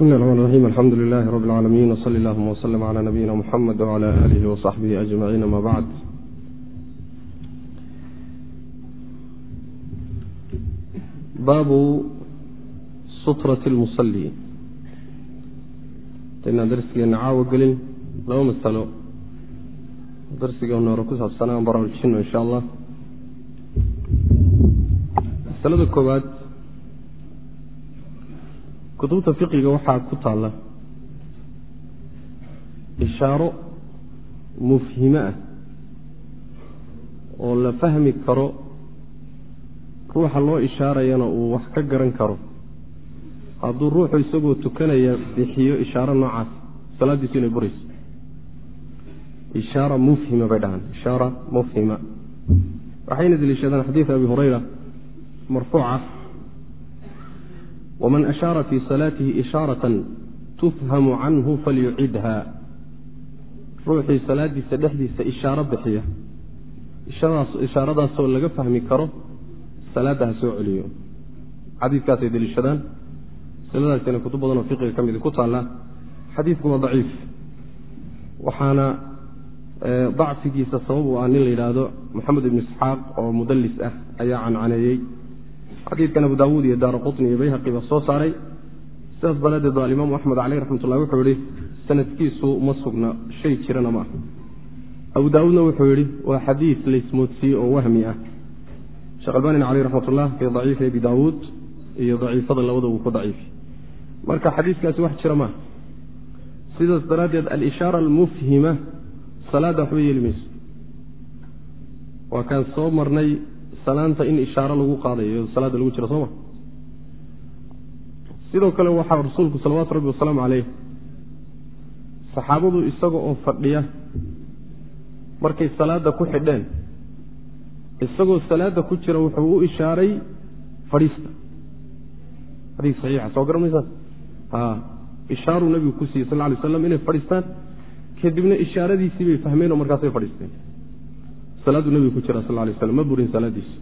bismi raxmaan raxiim alxamdu lilahi rabbi اlcaalamiin wsali allahuma wslm cla nabiyina muxamed wcla alihi wasaxbihi ajmaciin ama bacd baabu sutrati lmusali intaan darsigeena caawo gelin laba masalo darsigeena hore ku saabsanaa baraarujino insha allah masalada koowaad kutubta fiqiga waxaa ku taalla ishaaro mufhime ah oo la fahmi karo ruuxa loo ishaarayana uu wax ka garan karo. Hadduu ruuxu isagoo tukanaya bixiyo ishaaro noocaas salaaddiisu inay burayso. Ishaara mufhima bay dhahaan ishaara mufhima waxayna deliishadaan xadiida abi hurayra marfuuca waman ashaara fii salaatihi ishaaratan tufhamu canhu falyucidha ruuxii salaadiisa dhexdiisa ishaaro bixiya ishaaradaasoo laga fahmi karo salaadda ha soo celiyo xadiidkaasay deliishadaan masaladaasina kutub badanoo fiqiga ka midi ku taalla xadiidku waa daciif waxaana dacfigiisa sabab u ah nin la yidhaahdo moxamed ibnu isxaaq oo mudallis ah ayaa cancaneeyey xadiidkan abu daawuud iyo daara qutni iyo bayhaqi ba soo saaray. Sidaas daraaddeed ba alimaamu axmed caleyh raxmatullahi wuxuu yihi sanadkiisu ma sugna shay jirana ma ah abu daawuudna wuxuu yidhi waa xadiid laysmoodsiiyey oo wahmi ah. Sheekh albanina caleyh raxmatullah fii daciifi abi daawuud iyo daciifada labada uu ku daciifi marka xadiiskaasi wax jira maaha sidaas daraaddeed alishaara almufhima salaadda waxba yeeli mayso. Waa kaan soo marnay salaanta in ishaaro lagu qaadayo salaadda lagu jiro soo ma sidoo kale waxaa rasuulku salawaatu rabbi wasalaamu caleyh saxaabadu isaga oo fadhiya markay salaadda ku xidheen isagoo salaadda ku jira wuxuu u ishaaray fadhiista. Xadiis saxiixa soo garan maysaa a ishaaruu nabigu ku siiyey sal lla alay slam inay fadhiistaan kadibna ishaaradiisii bay fahmeen oo markaasay fadhiisteen salaaduu nabigu ku jira sal alay slam ma burin salaaddiisu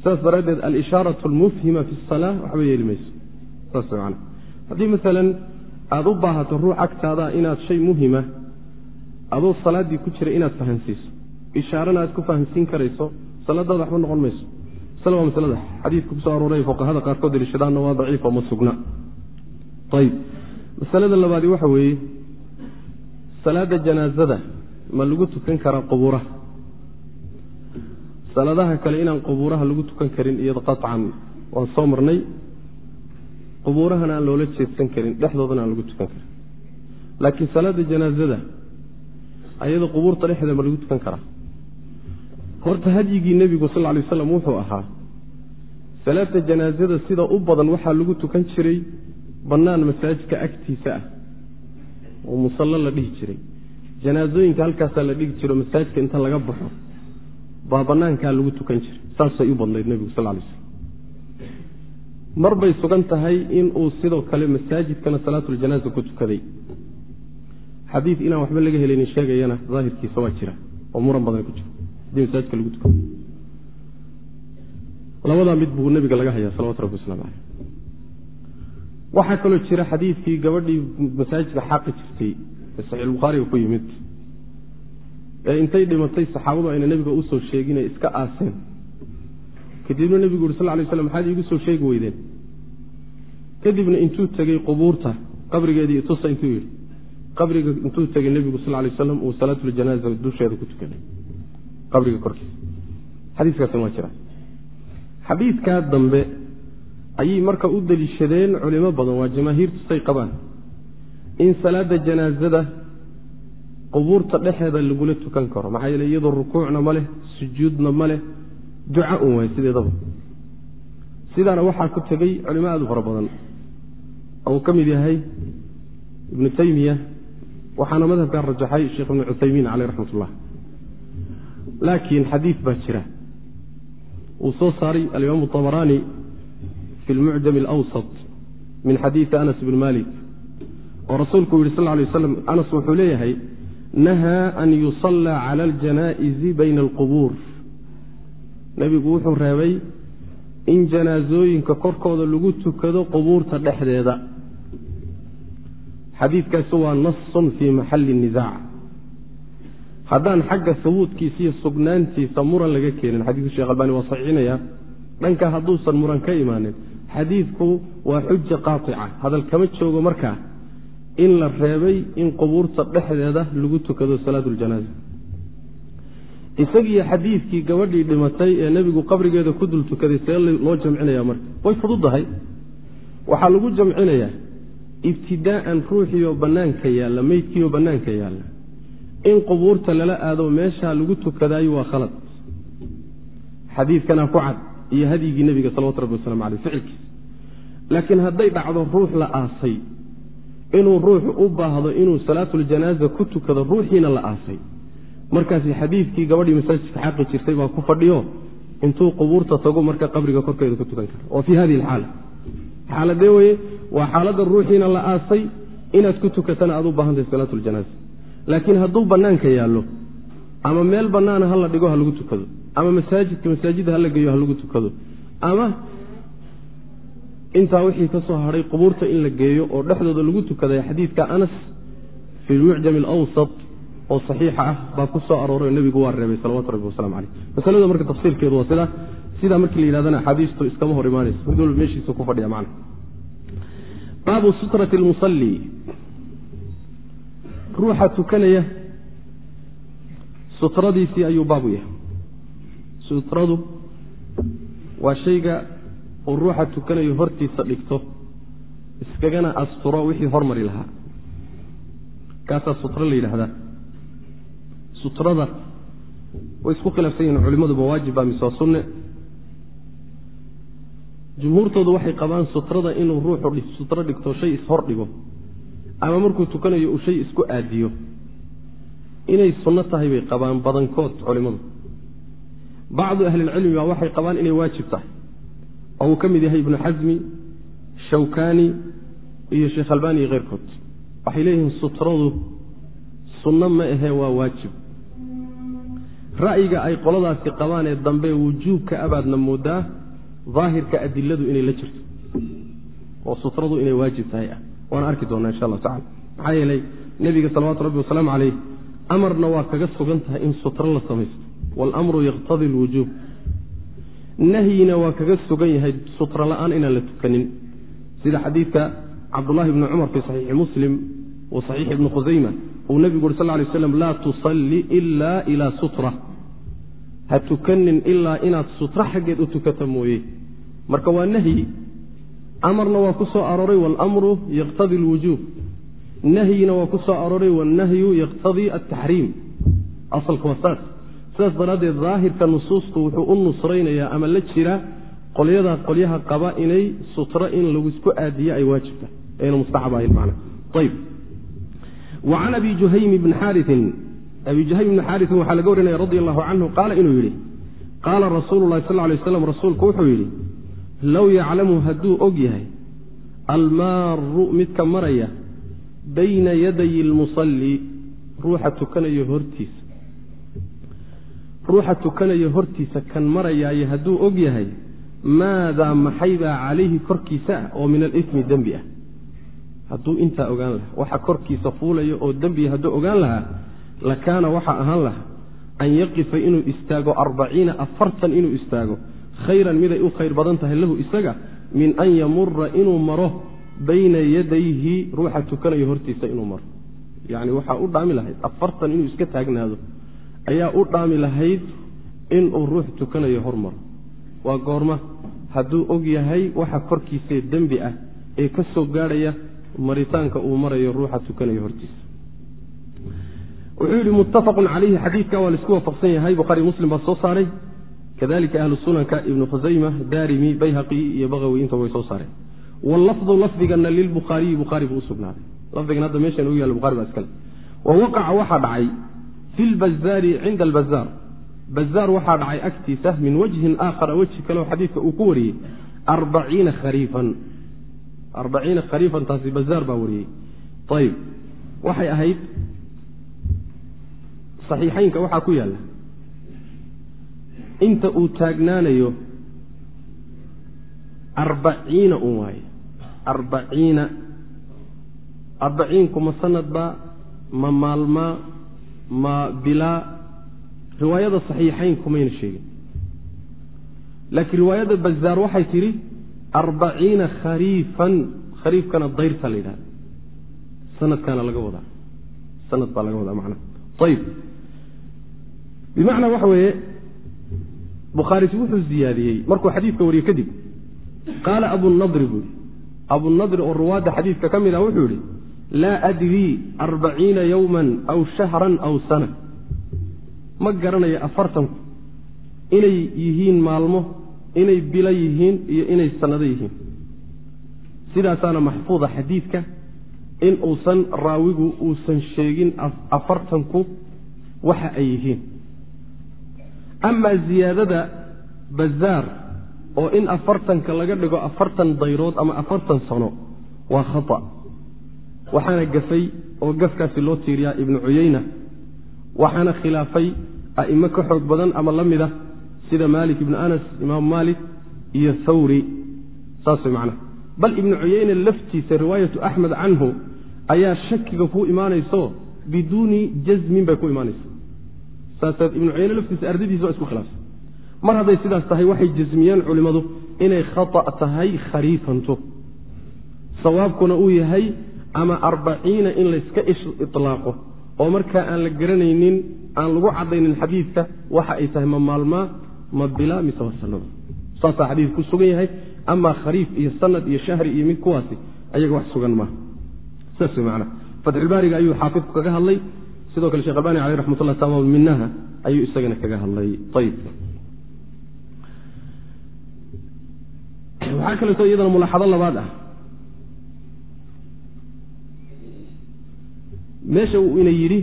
sidaas daraaddeed alishaaratu almufhima fi salaa waxba yeeli saas man haddii maalan aada u baahato ruux agtaada inaad shay muhima adoo salaaddii ku jira inaad fahansiiso ishaarana aad ku fahamsiin karayso salaadaada waxba noqon mayso. Masale waa masalada. Xadiidka ku soo arooray fuqahada qaarkood deliishadaanna waa daciif ma sugna. Ayib masalada labaadi waxa weeye salaada janaazada ma lagu tukan karaa qubuuraha salaadaha kale inaan qubuuraha lagu tukan karin iyado qaطcan waan soo marnay. Qubuurahana aan loola jeedsan karin dhexdoodana aan lagu tukan karin. Laakiin salaada janaazada ayada qubuurta dhexdeeda ma lagu tukan karaa. Horta hadyigii nebigu sal lay waslam wuxuu ahaa salaada janaazada sida u badan waxaa lagu tukan jiray bannaan masaajidka agtiisa ah. Oo musallo la dhihi jiray. Janaazooyinka halkaasaa la dhigi jiro masaajidka inta laga baxo baa bannaankaa lagu tukan jiray saasay u badnayd nebigu sal lay slam mar bay sugan tahay inuu sidoo kale masaajidkana salaatuljanaaza ku tukaday. Xadiid inaan waxba laga helaynin sheegayana daahirkiisa waa jira oo muran badan ku jiro haddii masaajidka lagu tukado labadaa mid buu nebiga laga hayaa salawatu rabbi waslamu caleyh waxaa kaloo jira xadiidkii gabadhii masaajidka xaaqi jirtay ee saxiixulbukhaariga ku yimid ee intay dhimatay saxaabadu ayna nebiga u soo sheeginay iska aaseen. Kadibna nebigu uri sal lay slam maxaad iigu soo sheegi weydeen? Kadibna intuu tegey qubuurta qabrigeedii tusa intuu yidhi. Qabriga intuu tegey nebigu sal lay waslam uu salaatuljanaaza dusheeda ku tukaday qabriga korkiisa. Xadiiskaasna waa jira. Xadiidkaa dambe ayay marka u deliishadeen culimo badan waa jamaahiirtu say qabaan. In salaada janaazada qubuurta dhexeeda lagula tukan karo. Maxaa yeele iyadoo rukuucna ma leh sujuudna ma leh duca un waay sideedaba. Sidaana waxaa ku tegey culimo aada u fara badan. Uu ka mid yahay ibnu taymiya waxaana madhabkaa rajaxay sheekh ibnu cuthaymiin caleyh raxmat ullah laakiin xadiid baa jira. Uu soo saaray alimaamu abaraani fi lmucjam alawsat min xadiidi anas bn malik oo rasuulku yihi sal lay waslam anas wuxuu leeyahay nahaa an yusallaa cala aljanaa'izi bayna alqubuur. Nebigu wuxuu reebay in janaasooyinka korkooda lagu tukado qubuurta dhexdeeda. Xadiidkaasi waa nasun fii maxalli nisaac haddaan xagga sabuudkiisa iyo sugnaantiisa muran laga keenin xadiidku sheekh albani waa saxiixinaya dhanka hadduusan muran ka imaanin xadiidku waa xuja qaatica hadal kama joogo markaa in la reebay in qubuurta dhexdeeda lagu tukado salaat ljanaaza isagiiyo xadiidkii gabadhii dhimatay ee nebigu qabrigeeda ku dul tukaday see loo jamcinaya marka. Way fududahay. Waxaa lagu jamcinayaa ibtidaa'an ruuxiioo bannaanka yaalla meydkiioo bannaanka yaalla. In qubuurta lala aado meeshaa lagu tukadaayo waa khalad. Xadiidkana ku cad iyo hadyigii nebiga salawatu rabbi waslamu caleyh ficilkiisa. Laakiin hadday dhacdo ruux la aasay inuu ruuxu u baahdo inuu salaatuljanaaza ku tukado ruuxiina la aasay. Markaasi xadiidkii gabadhii masaajidka xaqi jirtay baa ku fadhiyo intuu qubuurta tago marka qabriga korkeeda ku tukan kara oo fii hadihi alxaala xaaladee weye waa xaaladda ruuxiina la aasay inaad ku tukatana aad u baahantahay salaatuljanaaza laakiin hadduu bannaanka yaallo ama meel bannaana ha la dhigo ha lagu tukado ama masaajidka masaajidda ha la geeyo ha lagu tukado ama intaa wixii ka soo hadhay qubuurta in la geeyo oo dhexdooda lagu tukaday xadiidka anas fi lmucjam alawsat oo saxiixa ah baa ku soo arooray oo nebigu waa reebay salawatu rabbi waslamu caleyh masalada marka tafsiirkeedu waa sidaa sidaa markii la yidhahdana axaadiistu iskama hor imaanayso mid walba meeshiisa ku fadhiya macna. Baabu sutrati lmusalli ruuxa tukanaya sutradiisii ayuu baabu yahay. Sutradu waa shayga uu ruuxa tukanayo hortiisa dhigto iskagana asturo wixii hormari lahaa. Kaasaa sutro la yidhaahdaa. Sutrada way isku khilaafsan yihiin culimmadu mawaajib baa mise waa sunne. Jumhuurtoodu waxay qabaan sutrada inuu ruuxu sutro dhigto shay ishor dhigo ama markuu tukanayo uu shay isku aadiyo. Inay sunno tahay bay qabaan badankood culimmadu. Bacdu ahlilcilmi baa waxay qabaan inay waajib tahay oo uu ka mid yahay ibnu xasmi shawkani iyo sheekh albani iyo keyrkood. Waxay leeyihiin sutradu sunno ma ahee waa waajib. Ra'yiga ay qoladaasi qabaan ee dambe wujuubka abaadna moodaa daahirka adiladu inay la jirto. Oo sutradu inay waajib tahay ah. Waana arki doonaa insha allahu tacala maxaa yeelay nebiga salawatu rabbi wasalaamu caleyh amarna waa kaga sugan tahay in sutro la samaysto. Waalamru yaqtadi alwujuub nahyina waa kaga sugan yahay sutro la'aan inaan la tukanin. Sida xadiidka cabdullahi bni cumar fii saxiixi muslim wa saxiixi ibni khusayma uu nebigu uri sal ly slam laa tusalli ila ilaa sutra. Ha tukanin ilaa inaad sutro xaggeed u tukata mooye. Marka waa nahyi amarna waa ku soo arooray waalamru yaqtadi alwujuub. Nahyina waa ku soo arooray wannahyu yaqtadii altaxriim asalka waa saas sidaas daraaddeed daahirka nusuustu wuxuu u nusraynayaa ama la jira qolyada qolyaha qaba inay sutro in lagu isku aadiyo ay waajibta. Ayna mustaxab ahayn macna. Ayb wa can abi juhaymi bni xaariin abi juhaym bni xaariin waxaa laga warinaya radi allahu canhu qaala inuu yidhi qaala rasuulu llahi sal lay slam rasuulku wuxuu yidhi low yaclamu hadduu og yahay almaaru midka maraya bayna yaday lmusalli ruuxa tukanayo hortiisa ruuxa tukanayo hortiisa kan marayaaye hadduu og yahay maadaa maxaybaa calayhi korkiisa ah oo min alifmi dembi ah? Hadduu intaa ogaan lahaa waxa korkiisa fuulaya oo dembiya hadduu ogaan lahaa lakaana waxaa ahaan lahaa an yaqifa inuu istaago arbaciina afartan inuu istaago khayran miday u khayr badan tahay lahu isaga min an yamura inuu maro bayna yadayhi ruuxa tukanayo hortiisa inuu maro. Yacni waxaa u dhaami lahayd afartan inuu iska taagnaado ayaa u dhaami lahayd inuu ruux tukanayo hormaro waa goorma hadduu og yahay waxa korkiisee dembi ah ee ka soo gaadhaya maritaanka uu marayo ruuxa tukanayo hortiisa. Wuxuu yidhi muttafaqun calayhi. Xadiidka waa la isku waafaqsan yahay bukhaari muslim baa soo saaray. Kadalika ahlu sunanka ibnu khusayma daarimi bayhaqi iyo baqawi intaba way soo saareen. Wallafdu lafdigana lilbukhaariyi bukhaari buu usugnaaday lafdigan hadda meeshan u yaalla bukhari baa iskale wa waqaca waxaa dhacay fi lbazaari cinda albazaar bazaar waxaa dhacay agtiisa min wajhin aakhara weji kaleo xadiidka uu ku wariyey arbaciina khariifan arbaciina khariifan taasi bazaar baa wariyey ayib waxay ahayd saxiixaynka waxaa ku yaalla inta uu taagnaanayo arbaciina un waaye arbaciina arbaciinku ma sanadba ma maalma ma bilaa riwaayada saxiixayn kumayna sheegin. Laakiin riwaayadda bazaar waxay tidhi arbaciina khariifan khariifkana dayrta la yidhahda sanadkaana laga wadaa. Sanad baa laga wadaa macnaha. Ayib bimacnaa waxa weeye bukhaarisi wuxuu ziyaadiyey markuu xadiidka wariye kadib qaala abunadri buu yihi abunadri oo ruwaadda xadiidka ka mid ah wuxuu yihi laa adrii arbaciina yowman aw shahran aw sana ma garanayo afartanku inay yihiin maalmo inay bilo yihiin iyo inay sannado yihiin sidaasaana maxfuuda xadiidka in uusan raawigu uusan sheegin afartanku waxa ay yihiin amaa ziyaadada bazaar oo in afartanka laga dhigo afartan dayrood ama afartan sano waa khata waxaana gafay oo gafkaasi loo tiiriyaa ibnu cuyeyna waxaana khilaafay a'imo ka xoog badan ama la mid ah sida maalik ibnu anas imaamu maalik iyo thawri saas macnaha bal ibnu cuyeyne laftiisa riwaayatu axmed canhu ayaa shakiga ku imaanayso biduuni jazmin bay ku imaanaysa saasaad ibnu cuyeyne laftiisa ardadiisa waa isku khilaafsan. Mar hadday sidaas tahay waxay jasmiyeen culimmadu inay khata' tahay khariifanto sawaabkuna uu yahay ama arbaciina in layska ilaaqo oo markaa aan la garanaynin aan lagu cadaynin xadiidka waxa ay tahay ma maalmaa ma bila mise waa sanada saasaa xadiidku ku sugan yahay amaa khariif iyo sanad iyo shahri iyo mid kuwaasi ayaga wax sugan maaha saas wey macnaha fatxulbaariga ayuu xaafidku kaga hadlay. Sidoo kale shekh albani caleyh raxmat ullah tamaam minaha ayuu isagana kaga hadlay. Ayib waxaa kaleeto iyadana mulaaxado labaad ah meesha uu ina yidhi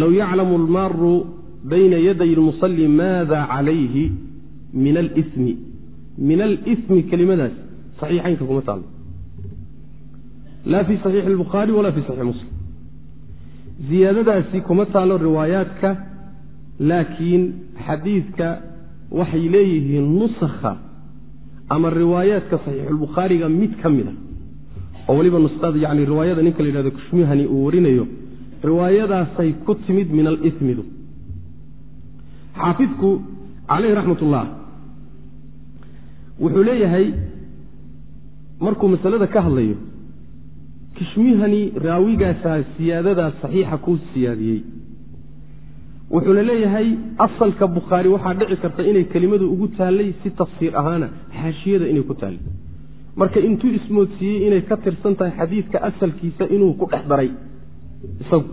low yaclamu almaaru bayna yaday lmusalli maada calayhi min alimi min alimi kelimadaas saxiixaynka kuma taalo. Laa fi saxiixi albukhaari walaa fi saxiix muslim. Ziyaadadaasi kuma taalo riwaayaadka laakiin xadiidka waxay leeyihiin nusakha ama riwaayaadka saxiixulbukhaariga mid ka mid a oo weliba yani riwaayada ninka la yidhahdo kushmihani uu warinayo riwaayadaasay ku timid min alimidu xaafidku caleyhi raxmat ullah wuxuu leeyahay markuu masalada ka hadlayo kishmihani raawigaasaa siyaadadaa saxiixa kuu siyaadiyey. Wuxuuna leeyahay asalka bukhaari waxaa dhici karta inay kelimadu ugu taallay si tafsiir ahaana xaashiyada inay ku taallay marka intuu ismoodsiiyey inay ka tirsan tahay xadiidka asalkiisa inuu ku dhex daray isagu.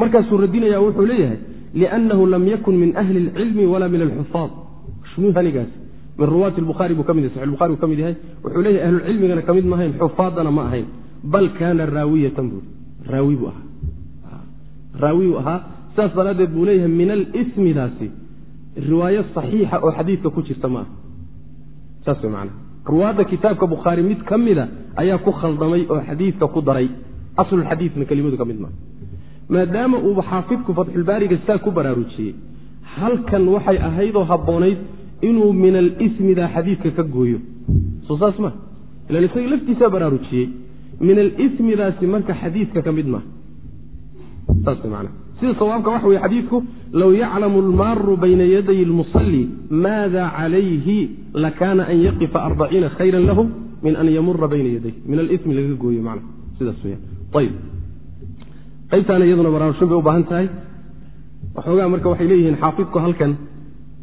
Markaasuu radinaya wuxuu leeyahay liannahu lam yakun min ahli اlcilmi walaa min alxufaad shmuhanigaas min ruwaati buhaari buu ka mid yahay saxi buhari buu ka mid yahay. Wuxuu leeyahay ahlucilmigana ka mid maahayn xufaadana ma ahayn bal kaana raawiyatan buu raawi buu ahaa. Raawi buu ahaa. Saas daraaddeed buu leeyahay min alismidaasi riwaayo saxiixa oo xadiidka ku jirta ma aha. Saas way macana ruwaadda kitaabka bukhaari mid ka mida ayaa ku khaldamay oo xadiidka ku daray. Aslulxadiidna kelimadu ka mid maaha maadaama uu xaafidku fatxulbaariga saa ku baraarujiyey halkan waxay ahaydoo habboonayd inuu min alismida xadiidka ka gooyo. Soo saas ma. Ilan isaga laftiisaa baraarujiyey. Min alismidaasi marka xadiidka ka mid maaha saas way macana sida sawaabka waxa weye xadiidku low yaclamu almaaru bayna yaday lmusalli maada calayhi lakaana an yaqifa arbaciina khayra lahu min an yamura bayna yaday. Min alismi laga gooyo mana sidaas weyaan ayib qaybtaana iyaduna baraarushin bay u baahan tahay. Waxoogaa marka waxay leeyihiin xaafidku halkan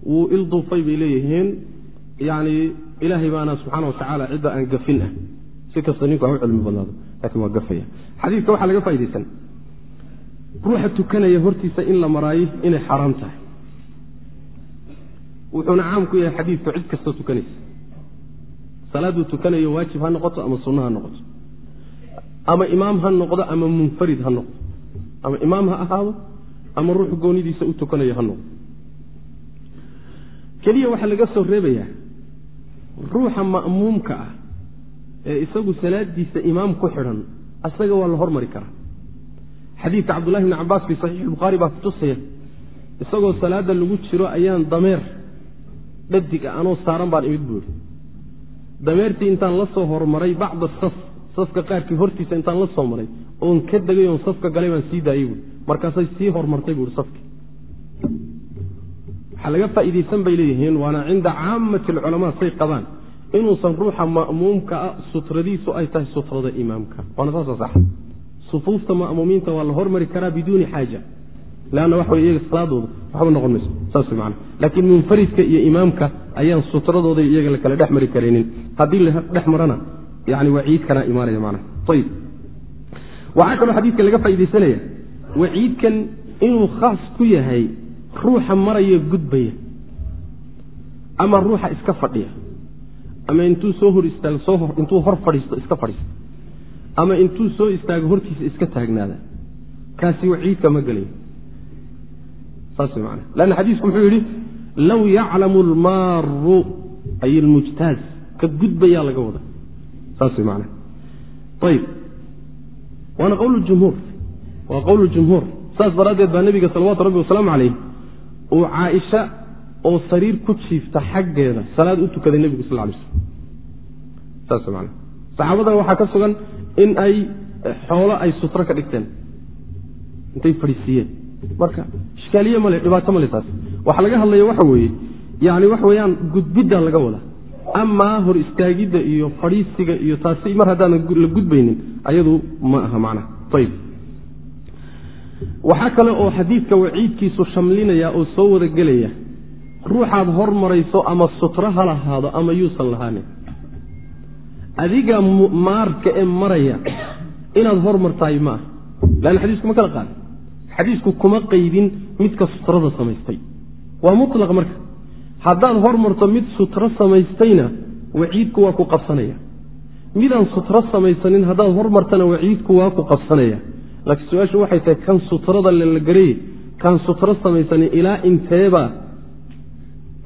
wuu ilduufay bay leeyihiin. Yani ilaahay baana subxaana watacaala cidda aan gafin ah. Si kasta ninku ha u cilmi badnaado laakiin waa gafaya. Xadiidka waxaa laga faa'idaysan ruuxa tukanaya hortiisa in la maraayo inay xaaraam tahay. Wuxuuna caam ku yahay xadiidku cid kastoo tukanaysa. Salaaduu tukanayo waajib ha noqoto ama sunno ha noqoto. Ama imaam ha noqdo ama munfarid ha noqdo. Ama imaam ha ahaado ama ruux goonidiisa u tukanayo ha noqdo. Keliya waxaa laga soo reebayaa ruuxa ma'muumka ah ee isagu salaadiisa imaam ku xidhan asaga waa la hormari karaa xadiidka cabdullahi bni cabaas fi saxiixi bukhaari baa kutusaya isagoo salaada lagu jiro ayaan dameer dhadig ah anoo saaran baan imid buuri dameertii intaan la soo hormaray bacda saf safka qaarkii hortiisa intaan la soo maray oon ka degay oon safka galay baan sii daayey buui markaasay sii hormartay buui safkii waxaa laga faa'iidaysan bay leeyihiin waana cinda caamati alculamaa say qabaan. Inuusan ruuxa ma'muumka ah sutradiisu ay tahay sutrada imaamka. Waana saasa sax sufuufta ma'muumiinta waa la hormari karaa biduuni xaaja. Leanna waxa wey iyaga salaadooda waxba noqon mayso. Saas way macana laakiin munfaridka iyo imaamka ayaan sutradooda iyaga la kala dhex mari karaynin. Haddii la dhex marana yani waciidkana imaanaya macnaha. Ayib waxaa kaloo xadiidka laga faaidaysanaya waciidkan inuu khaas ku yahay ruuxa maraya gudbaya. Ama ruuxa iska fadhiya. Ama intuu soo hor istaago soo intuu hor fadhiisto iska fadhiisto ama intuu soo istaago hortiisa iska taagnaada. Kaasi waciidka ma gelayo saas man lanna xadiisku muxuu yidhi low yaclamu almaaru ay almujtaaz ka gudbayaa laga wada saas man ayib waana qowl jumhuur waa qowl jumhuur saas daraaddeed baa nebiga salawaatu rabbi wasalaamu calayh uu caaisha oo sariir ku jiifta xaggeeda salaad u tukaday nebigu sal lay slm saas man saxaabadana waxaa ka sugan in ay xoolo ay sutro ka dhigteen. Intay fadhiisiiyeen marka? Ishkaaliye male dhibaato male taas. Waxaa laga hadlaya waxa weeye yani waxa weeyaan gudbidda laga wada. Amaa hor istaagidda iyo fadhiisiga iyo taasi mar haddaanan la gudbaynin ayadu ma aha macnaha. Ayib waxaa kale oo xadiidka waciidkiisu shamlinaya oo soo wada gelaya ruuxaad hormarayso ama sutro ha lahaado ama yuusan lahaanin adiga maarka ee maraya inaad hormartahay maaha lanna xadiisku ma kala qaada xadiisku kuma qaydin midka sutrada samaystay. Waa mulaq marka. Haddaad hormarto mid sutro samaystayna waciidku waa ku qabsanaya. Midaan sutro samaysanin haddaad hormartana waciidku waa ku qabsanaya. Laakiin su'aashu waxay tahay kan sutrada lalagareye kaan sutro samaysanin ilaa inteeba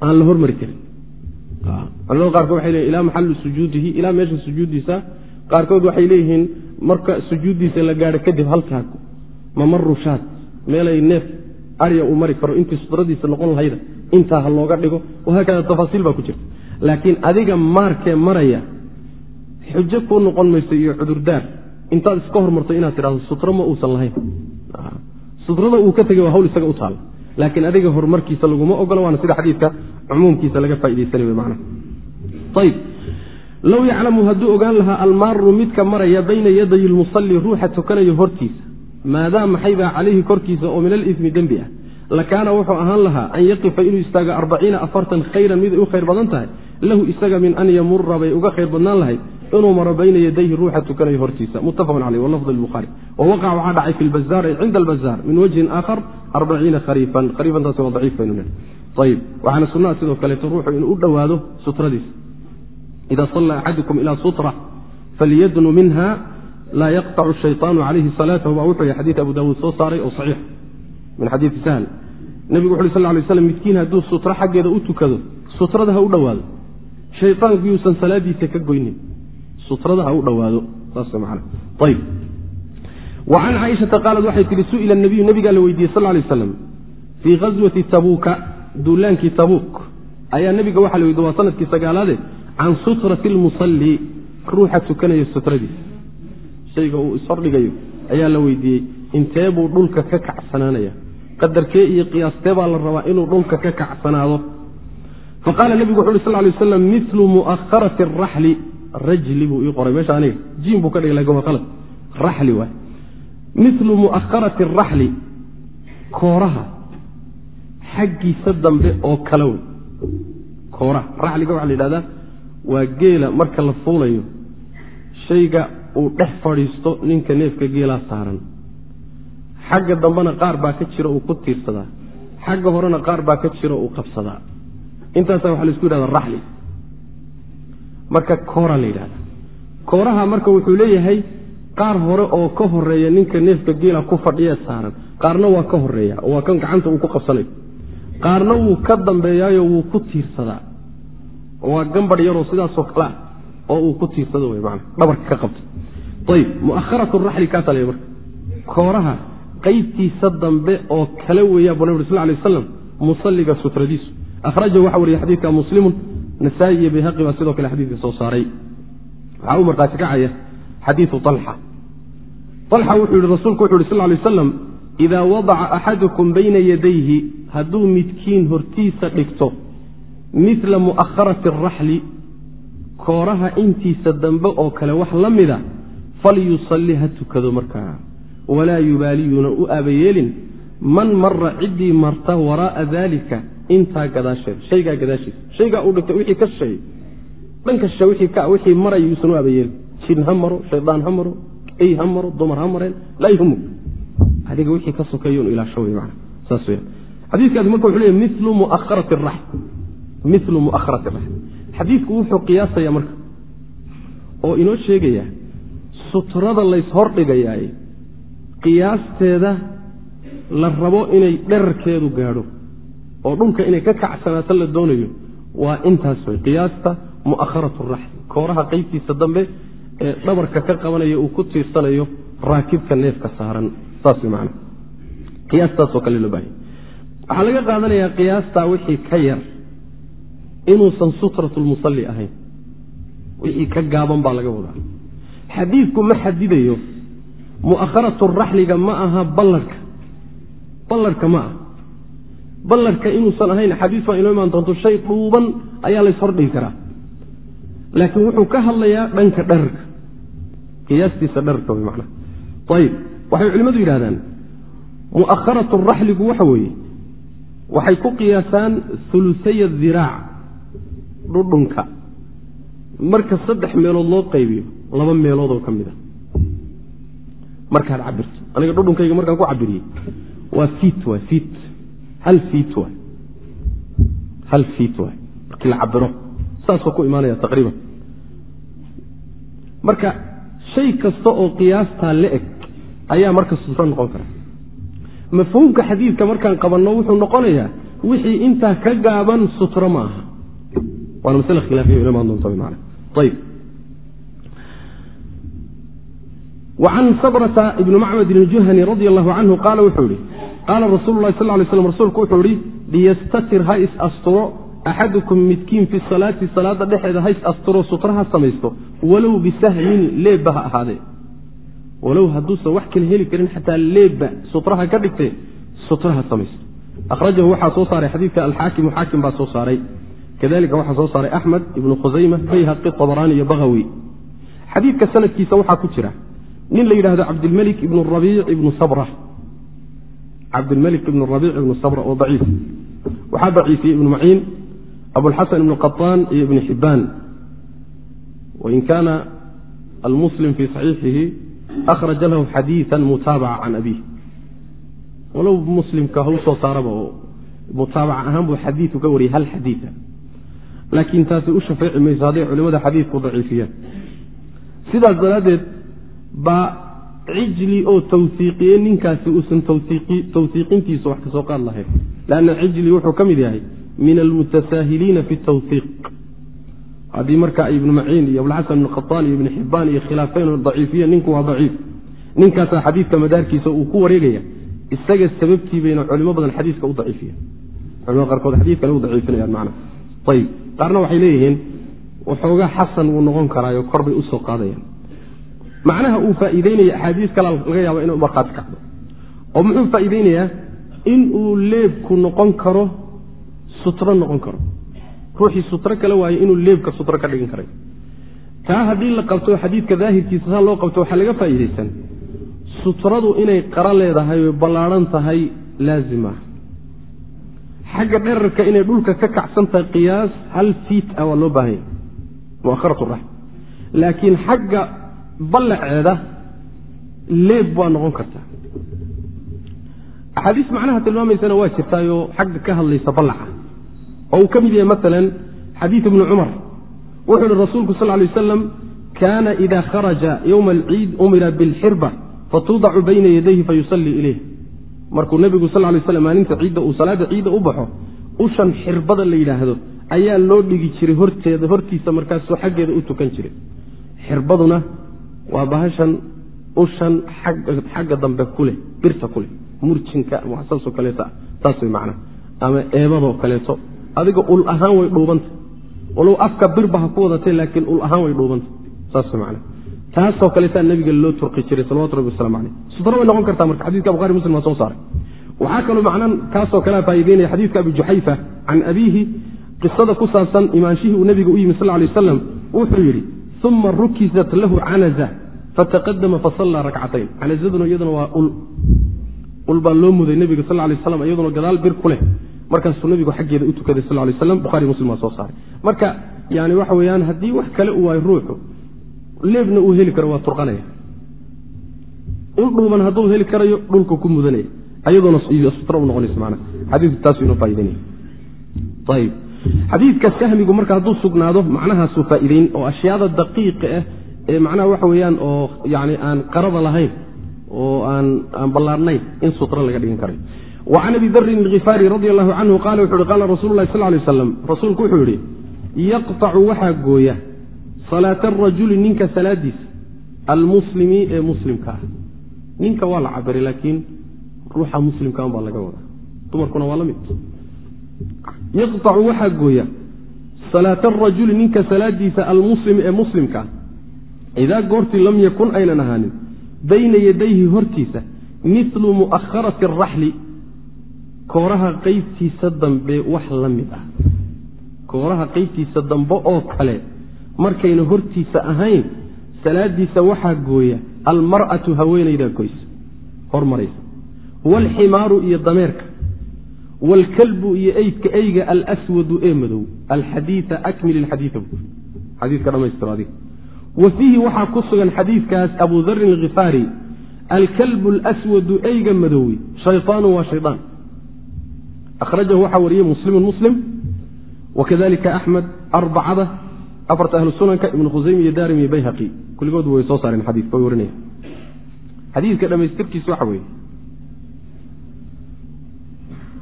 aan la hormari karin culamada qaarkood waxay leeyihiin ilaa maxallu sujuudihi. Ilaa meesha sujuuddiisa qaarkood waxay leeyihiin marka sujuuddiisa la gaadho kadib halkaa mamarushaad meelay neef arya uu mari karo intii sutradiisa noqon lahayda intaa ha looga dhigo. Wahaakada tafaasiil baa ku jirta. Laakiin adiga maarkee maraya xujo kuu noqon mayso iyo cudurdaar intaad iska hormarto inaad tidhahdo sutro ma uusan lahayn. Sutrada uu ka tegay waa hawl isaga u taala laakiin adiga horumarkiisa laguma ogolo waana sida xadiidka cumuumkiisa laga faaidaysana man ayb low yaclamu hadduu ogaan lahaa almaaru midka maraya bayna yaday lmusalli ruuxa tukanayo hortiisa maadaa maxaybaa calayhi korkiisa oo min alismi dembi ah lakaana wuxuu ahaan lahaa an yaqifa inuu istaago arbaciina afartan khayran miday u khayr badan tahay lahu isaga min an yamura bay uga khayr badnaan lahayd inuu maro bayna yadayhi ruuxa tukanayo hortiisa muttafaqun caleyh walafd lbuhaari wa waxaa dhacay fi lbazaar cinda albazaar min wajhin aakhar arbaciina khariifan khariifantaasi waa daciif baynu leeay ayb waxaana sunnaha sidoo kaleeto ruuxu inuu u dhowaado sutradiisa. Ida salla axadukum ila sutra falyadnu minha laa yaqtacu shayطaanu calayhi salaatahu baa wuxuu yahy xadiid abu daawuud soo saaray oo saxiix min xadiidi sahl nebigu wuxu sal lay slam midkiin hadduu sutro xaggeeda u tukado sutrada ha u dhowaado. Shayطaanku yuusan salaadiisa ka goynin sutrada ha u dhowaado. Can caaishata qaalad waxay tihi su'ila nabiyu nabigaa la weydiiyey sal lay aslam fii ghaswati tabuuka duulaankii tabuuk. Ayaa nebiga waxa la weydiye waa sannadkii sagaalaade can sutrati lmusalli ruuxa tukanaya sutradiisa shayga uu ishordhigayo ayaa la weydiiyey intee buu dhulka ka kacsanaanaya? Qadarkee iyo qiyaastee baa la rabaa inuu dhulka ka kacsanaado? Faqaala nebigu wuxu uhi sal lay waslam milu mu'aharati araxli rajli buu ii qoray. Meesha aniga jiin buu ka dhigay lagama qalad raxli waay. Milu mu'aharati araxli kooraha. Xaggiisa dambe oo kale wey kooraha. Raxliga waxaa la yidhahdaa waa geela marka la fuulayo shayga uu dhex fadhiisto ninka neefka geelaa saaran. Xagga dambena qaar baa ka jira uu ku tiirsadaa. Xagga horena qaar baa ka jira uu qabsadaa. Intaasa waxaa la isku yidhahda raxli marka koora la yidhahda kooraha marka wuxuu leeyahay qaar hore oo ka horreeya ninka neefka geela ku fadhiyee saaran. Qaarna waa ka horreeya oo waa kan gacanta uu ku qabsanayo qaarna wuu ka dambeeyaayo wuu ku tiirsadaa. Waa gambadh yaroo sidaasoo kale ah oo uu ku tiirsado w man dhabarka ka qabto ayb mu'aharatu raxli kaasaa la marka. Kooraha qaybtiisa dambe oo kale weeyaa bu nabig sal lay waslam musalliga sutradiisu. Akhrajahu waxa wariye xadiidka muslimun nasaa-i iyo bayhaqi baa sidoo kale xadiidka soo saaray. Waxaa u markhaati kacaya xadiiu alxa alxa wuxuu yihi rasuulku wuxu yhi sal lay aslam idaa wadaca axadukum bayna yadayhi hadduu midkiin hortiisa dhigto midla mu'akharati araxli kooraha intiisa dambe oo kale wax la mida falyusalli ha tukado markaa. Walaa yubaaliyuuna u aabayeelin man mara ciddii marta waraaa daalika intaa gadaasheeda shaygaa gadaashiisa shaygaa uu dhigtay wixii ka shisheeyey dhanka shishe wixii maraya yuusan u aabayeelin jin ha maro shaydaan ha maro ey ha maro dumar ha mareen laa yahmu adiga wixii ka sokeeyo un ilaasho wey mana saas weyaan xadiiskaasi marka wuxuu leeyahy milu muakharati raxm. Milu mu'akharati raxm. Xadiidku wuxuu qiyaasaya marka oo inoo sheegaya sutrada layshordhigayaay qiyaasteeda la rabo inay dherarkeedu gaadho oo dhulka inay ka kacsanaato la doonayo waa intaas wey qiyaasta mu'akharatu raxm kooraha qaybtiisa dambe ee dhabarka ka qabanaya uu ku tiirsanayo raakibka neefka saaran. Saas wey qiyaastaasoo kale loo baahaya waxaa laga qaadanayaa qiyaastaa wixii ka yar inuusan sutratulmusalli ahayn. Wixii ka gaaban baa laga wadaa. Xadiidku ma xadidayo mu'akharatu raxliga ma aha ballarhka ballarhka ma aha. Ballarhka inuusan ahayn xadiis baa inoo imaan doonto shay dhuuban ayaa layshordhigi karaa. Laakiin wuxuu ka hadlayaa dhanka dhararka qiyaastiisa dhararka wey macnaha. Ayib waxay culimmadu yidhahdaan mu'akharatu raxligu waxa weeye waxay ku qiyaasaan hulusaya diraac dhudhunka. Marka saddex meelood loo qaybiyo laba meeloodoo ka mid a markaad cabirto aniga dhudhunkayga markaan ku cabiriyey waa fiit hal waay markii la cabiro saasoo ku imaanaya taqriiban. Marka shay kasta oo qiyaastaa la eg ayaa marka sutro noqon kara. Mafhuumka xadiidka markaan qabanno wuxuu noqonayaa wixii intaa ka gaaban sutro ma aha waana masle khilaafiya ino imaan doonta man ayb wacan sabrata ibni macbad iljuhani radi allahu canhu qaala wuxuu yihi qaala rasuulu lahi sal lay slam rasuulku wuxuu yihi liyastatir ha is asturo axadukum midkiin fi salaati salaada dhexeeda ha is asturo sutra ha samaysto walow bisahmin leebba ha ahaadee walow hadduusan wax kale heli karin xataa leebba sutraha ka dhigtee sutra ha samaysto. Ahrajahu waxaa soo saaray xadiidka alxaakimu xaakim baa soo saaray. Kadalika waxaa soo saaray axmed ibnu khusayma bayhaqi abaraani iyo bakawi xadiidka sanadkiisa waxaa ku jira nin la yidhahdo cabdilmelik ibnu rabiic ibnu sabra. Cabdilmelik ibnu rabiic ibnu sabra oo daciif. Waxaa daciifiyey ibnu maciin abulxasan ibnu qaطaan iyo ibnu xibaan wain kaana almuslim fii saxiixihi akhraja lahu xadiiثa mutaabaca can abiih. Walow muslimka ha u soo saaraba oo mutaabac ahaan buu xadiiku ka wariyay hal xadiia laakiin taasi u shafeeci mayso hadday culimmada xadiidku daciifiyaan. Sidaas daraaddeed baa cijli oo tawsiiqiye ninkaasi uusan tawsiiqintiisu wax ka soo qaad lahayn lanna cijli wuxuu ka mid yahay min almutasaahiliina fi tawsiiq. Haddii marka ibnu maciin iyo abulxasan ibnu khataan iyo ibnu xibaan iyo khilaafeen oo ninku waa daciif. Ninkaasaa xadiidka madaarkiisa uu ku wareegaya isaga sababtii bayna culimo badan xadiiska u daciifiya. Culimada qaarkood xadiidkale u daciifinayaan macna. Ayib qaarna waxay leeyihiin waxoogaa xasan wuu noqon karaayo kor bay u soo qaadayaan macnaha uu faa'iideynaya axaadiis kale laga yaaba inuu markhaati kacdo oo muxuu faa'iideynayaa in uu leebku noqon karo sutro noqon karo. ruuxii sutro kale waaye inuu leebka sutro ka dhigin karay. taa haddii la qabto xadiidka daahirkiisa saa loo qabto waxaa laga faa'iidaysan. sutradu inay qaro leedahay oy ballaadhan tahay laazima xagga dherarka inay dhulka ka kacsan tahay qiyaas hal fiit ah waa loo baahanya muakharat raxm. laakiin xagga ballaceeda leeb waa noqon kartaa axaadiis macnaha tilmaamaysana waa jirtaayoo xagga ka hadlaysa ballaca. Oo uu ka mid yahay maalan xadiid ibni cumar. Wuxuu ihi rasuulku sal lay wasalam kaana ida kharaja yowma alciid umira bilxirba fatuudacu bayna yadayhi fayusallii ileyh markuu nebigu sal lay slam maalinta ciidda uu salaada ciidda u baxo ushan xirbada la yidhaahdo ayaa loo dhigi jiray horteeda hortiisa markaasuu xaggeeda u tukan jiray. Xirbaduna waa bahashan ushan xagga dambe kuleh birta kuleh murjinka saasoo kaleeta saas way macnaa ama eebadoo kaleeto. Adiga ul ahaan way dhuubanta walow afka birba ha ku wadatay laakiin ul ahaan way dhuubanta saas way macnaa taasoo kaleetaa nabiga loo turqi jiray salawatu rabbi waslamu aleyh sutro way noqon kartaa marka xadidka buhari muslim waa soo saaray. Waxaa kaloo macnan kaasoo kalea faa'ideynaya xadiidka abi juxayfa can abiihi qisada ku saabsan imaanshihii uu nabiga u yimi sal lay aslam wuxuu yidhi uma rukisat lahu canaza fataqadama fasallaa rakcatayn canazaduna iyaduna waa ul ul baa loo muday nebiga sal lay aslam iyaduna gadaal bir ku leh markaasuu nabigu xaggeeda u tukaday sal lay aslam buhari muslim waa soo saaray marka yani waxa weyaan haddii wax kale u waayo ruuxu leebna uu heli karo waa turqanaya ul dhuuban hadduu heli karayo dhulku ku mudanaya ayadoona sutro u noqonayso mana xadiiku taasu inoo faa'ideynaya ayib xadiidka sahmigu marka hadduu sugnaado macnahaasuu faa'iideyn oo ashyaada daqiiqa ah ee macnaha waxa weeyaan oo yani aan qarada lahayn oo aan ballaarnayn in sutra laga dhigan karayo wa can abi darin alkhifaari radi allahu canhu qala wuxu uhi qaala rasulu lahi sal lay aslam rasuulku wuxuu yidhi yaqطacu waxaa gooya salaata arajuli ninka salaadiisa almuslimi ee muslimka ah. Ninka waa la cabiray laakiin ruuxa muslimkaan baa laga wadaa. Dumarkuna waa la mid yaqطacu waxaa gooya salaata arajuli ninka salaadiisa almuslimi ee muslimka ah idaa goortii lam yakun aynan ahaanin bayna yadayhi hortiisa milu mu'aharati araxli kooraha qeybtiisa dambe wax la mid ah. Kooraha qeybtiisa dambe oo kale markayna hortiisa ahayn salaadiisa waxaa gooya almar'atu haweenaydaa goysa hormaraysa waalximaaru iyo dameerka waalkalbu iyo eydka eyga alswadu ee madow alxadiia akmil ilxadiia xadiika dhamaystiro adiga wa fiihi waxaa ku sugan xadiidkaas abu darin alkhifaari alkalbu alswadu eyga madowi shayطaanu waa shayطaan akhrajahu waxaa wariyey muslimun muslim wakadalika axmed arbacada afarta ahlu sunanka ibnu khusayme iyo daarim iyo bayhaqi kulligoodu way soo saareen xadiika way warinaya xadiidka dhamaystirkiisu waxa weeye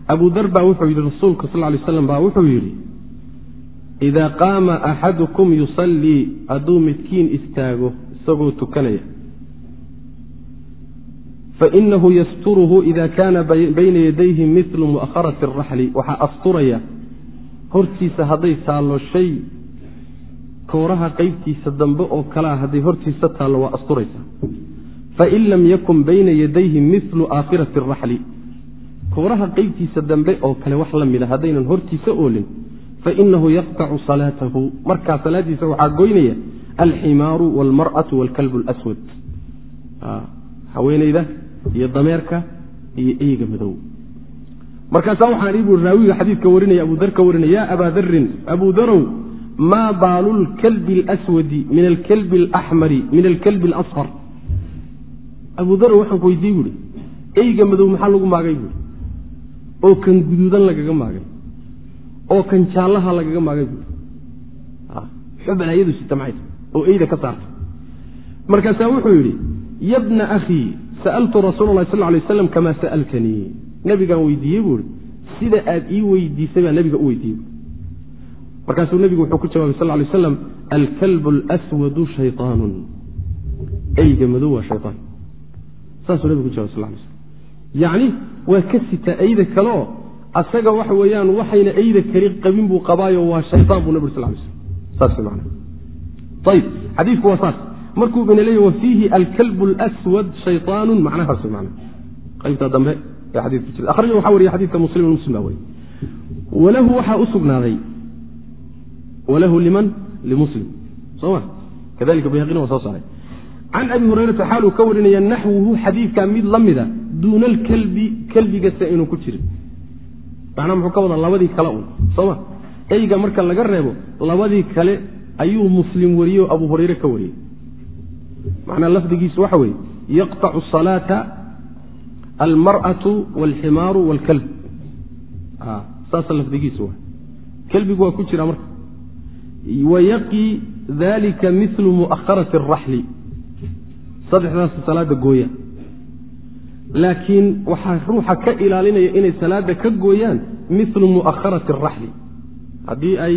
abu dar baa wuxuu yidhi rasuulka sal lay slam baa wuxuu yidhi idaa qaama axadukum yusallii hadduu midkiin istaago isagoo tukanaya. Fainahu yasturuhu ida kaana bayna yadayhi milu mu'aharati araxli waxaa asturaya hortiisa hadday taallo shay kooraha qeybtiisa dambe oo kalea hadday hortiisa taallo waa asturaysa. Fain lam yakun bayna yadayhi milu aakhirati araxli kooraha qeybtiisa dambe oo kale wax la mida haddaynan hortiisa oolin fainahu yaqtacu salaatahu. Markaa salaadiisa waxaa goynaya alximaaru waalmar'atu waalkalbu lswad haweenayda iyo dameerka iyo eyga madow. Markaasaa waxaan ibu raawiga xadiidka warinaya abu dar ka warinaya ya abaa darin abu darow maa baalu lkalbi اlswadi min alkalbi alaxmari min alkalbi alasfar? Abu darow waxaan ku weydiiye buui eyga madow maxaa lagu maagay buui oo kan guduudan lagaga maagay oo kan jaallaha lagaga maagay buui xubalaayadu sita maxay oo eyda ka saarta markaasaa wuxuu yidhi yabna akhii sa'altu rasuula lahi sal lay aslam kamaa sa'altanii nabigaan weydiiyey buui sida aad ii weydiisay baa nabiga u weydiiyey. Markaasuu nebigu wuxuu ku jawabay sal lay aslam alkalbu alswadu shayطaanun eyga madow waa shayaan saasuu nebigu ku jawabay sal yacni waa ka sitaa eyda kale oo asaga waxa weeyaan waxayna eyda kali qabin buu qabaayo waa shayaan buu nabig sal lay slam saas waa saas. Markuu bina leeya wa alkalbu lswad shayطaanu macnahaas man qaybta dambe ee xadiika jira. Akhraja waxaa wariya xadidka muslim muslim baa weriy walahu waxaa u sugnaaday. Walahu liman? Limuslim. Soma kadalika bayhaqina waa soo saaray. Can abi hurayrata xaaluu ka warinaya naxwuhu xadiidka mid la mida duuna alkalbi kalbigase inuu ku jirin. Macnaa muxuu ka wadaa labadii kale un sooma eyga marka laga reebo labadii kale ayuu muslim wariyey oo abu hurayre ka wariyey. Macnaa lafdigiisu waxa weeye yaqtacu asalaata almar'atu waalximaaru waalkalb ah, saasa lafdigiisu wa kalbigu waa ku jira marka. Wayaqi dalika milu mu'aharati araxli saddexdaas salaada gooya laakiin waxaa ruuxa ka ilaalinaya inay salaada ka gooyaan milu mu'aharati araxli haddii ay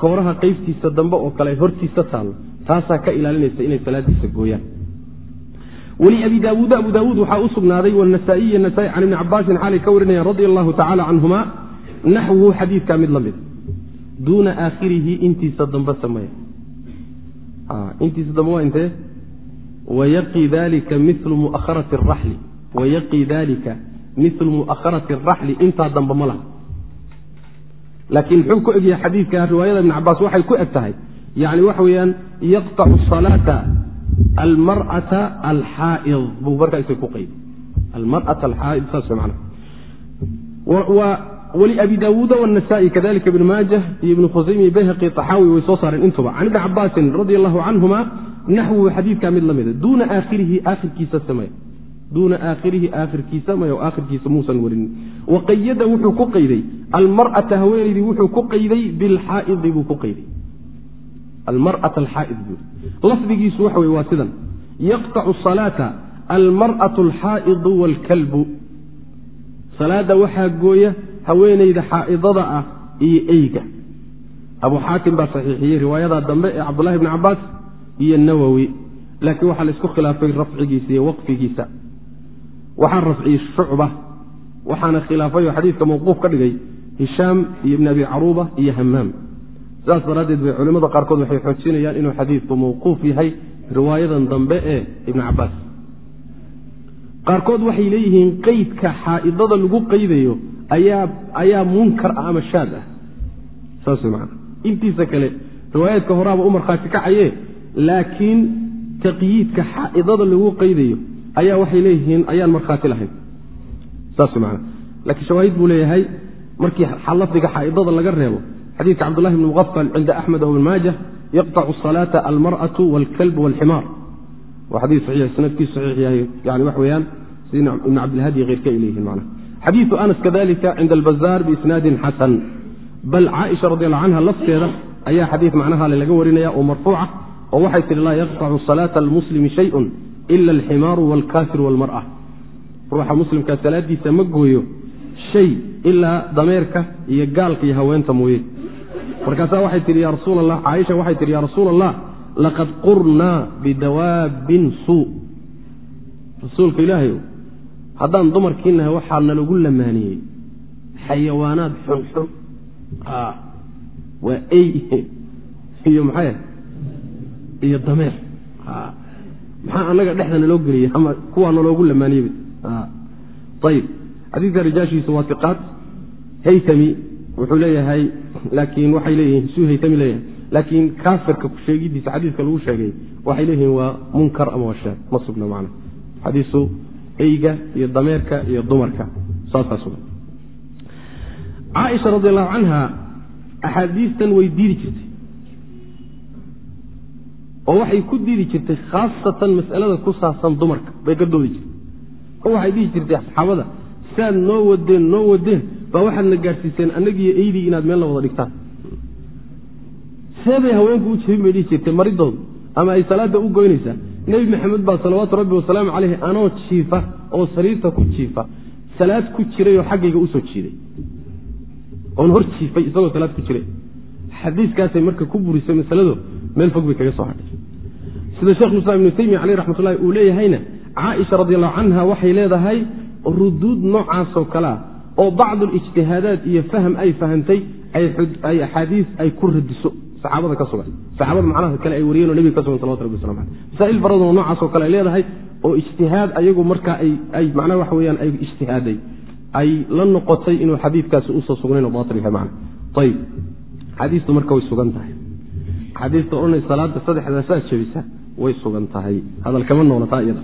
kooraha qeybtiisa dambe oo kale hortiisa taallo taasaa ka ilaalinaysa inay salaadiisa gooyaan. Weli abi daawuud abu daawuud waxaa u sugnaaday wanasaa-iy nasaa-i can ibni cabaasin xaalay ka warinayaan radia allahu tacala canhuma naxwuhu xadiidkaa mid la mid duuna aakhirihi intiisa dambe sameeya. Intiisa dambe waa intee? Wayaqi dalika milu muaharati raxli wayaqi dalika milu mu'aharati araxli intaa dambe ma laha laakiin muxuu ku egyahay xadiidka riwaayada ibn cabaas waxay ku eg tahay yani waxa weeyaan yaqطacu salaata almar'ata alxaa'id buu markaa isa ku qayday almar'ata alxaa'id saas man wlabi daawuuda wnasa'i kadalika ibn maajah iyo ibn khusaymi bayhaqi axaawi way soo saareen intuba can ibni cabaasin radi allahu canhuma naxwuhu xadiidkaa mid la mida duuna aakhirihi aakhirkiisa samey duuna aakhirihi aakhirkiisa may aakhirkiisa muusan warinin waqayada wuxuu ku qayday. Almar'ata haweenaydii wuxuu ku qayday bilxaa'idi buu ku qayday. Almar'ata alxaa'id buu. Lafdigiisu waxa wey waa sidan. Yaqtacu salaata almar'atu alxaa'idu waalkalbu salaada waxaa gooya haweenayda xaa'idada ah iyo eyga. Abu xaakim baa saxiixiyey riwaayadaa dambe ee cabdullahi bni cabaas iyo nawowi laakiin waxaa la isku khilaafay rafcigiisa iyo waqfigiisa waxaa rafciyey shucba waxaana khilaafay oo xadiidka mawquuf ka dhigay hishaam iyo ibni abi caruuba iyo hamaam sidaas daraaddeed bay culimmada qaarkood waxay xoojinayaan inuu xadiidku mawquuf yahay riwaayadan dambe ee ibni cabaas qaarkood waxay leeyihiin qeydka xaa'idada lagu qaydayo ayaa munkar ah ama shaad ah. Saas man intiisa kale riwaayaadka horaaba u markhaati kacaye laakiin taqyiidka xaa'idada lagu qaydayo ayaa waxay leeyihiin ayaan markhaati lahayn saas man laakiin shawaahid buu leeyahay markii lafdiga xaa'idada laga reebo xadiidka cabdullahi bni muqafal cinda axmed o ibn maajah yaqطacu salaata almar'atu wاlkalb wاlximaar waa xadii saxiix sanadkiisu saxiix yahay yani wax weeyaan sida ibn cabdilhadi keyrka ay leeyihin macna xadiidu anas kadalika cinda albazaar biisnaadin xasan bal caaisha radi allahu canha lafteeda ayaa xadiid macnahaale laga warinaya oo marfuuca oo waxay tihi laa yaqطacu salaata almuslimi shayun ila alximaaru wاlkaafiru wاlmar'a ruuxa muslimkaa salaadiisa ma gooyo shay ilaa dameerka iyo gaalka iyo haweenta mooye markaasaa waxay tihi ya rasuul allah caaisha waxay tihi ya rasuul allah laqad qurnaa bidawaabin suu rasuulka ilaahay haddaan dumarkiinahay waxaa nalagu lamaaniyey xayawaanaad xunxun waa ey iyo maxay iyo dameer maxaa anaga dhexda naloo geliyey ama kuwaa naloogu lamaaniyey ayib xadiidka rijaashiisu waa iqaad haytami wuxuu leeyahay laakiin waxay leeyihiin suu haytami leeyahay. Laakiin kaafirka kusheegidiisa xadiiska lagu sheegay waxay leeyihiin waa munkar ama waa sheeg ma sugna macna. Xadiisu eyga iyo dameerka iyo dumarka. Saasaa sugan caaisha radi allahu canha axaadiistan way diidi jirtay oo waxay ku diidi jirtay khaasatan mas'alada ku saabsan dumarka. Bay ka doodi jirtay. Oo waxay dhihi jirtay saxaabada saad noo wadeen noo wadeen baa waxaad na gaadhsiiseen annagiiyo eydii inaad meel la wada dhigtaan. Seebay haweenku u jebin bay dhihi jirtay maridooda ama ay salaada u goynaysaa nebi maxamed baa salawaatu rabbi wasalaamu caleyhi anoo jiifa oo sariirta ku jiifa. Salaad ku jiray oo xaggayga u soo jiiday. Oon hor jiifay isagoo salaad ku jiray. Xadiiskaasay marka ku burisay masalado meel fog bay kaga soo hadhay sida sheekh islam ibnu taymiya caleyh raxmatullahi uu leeyahayna caaisha radiallahu canha waxay leedahay ruduud noocaasoo kalea oo bacdulijtihaadaat iyo fahm ay fahamtay ay axaadiis ay ku radiso saxaabada ka sugan. Saxaabada macnaha kale ay wariyeen oo nebiga ka sugan salawatu rabbi wasalam aleh masaa'il baradoo noocaasoo kale ay leedahay oo ijtihaad ayagu markaa ay macnaha waxa weyaan ay ijtihaaday ay la noqotay inuu xadiidkaasi u soo sugnayn oo baatil yahay macna ayib axaadiistu marka way sugan tahay. Axaadiista odhanay salaada saddexdaasaa jebisa way sugan tahay. Hadalkama noolataa iyada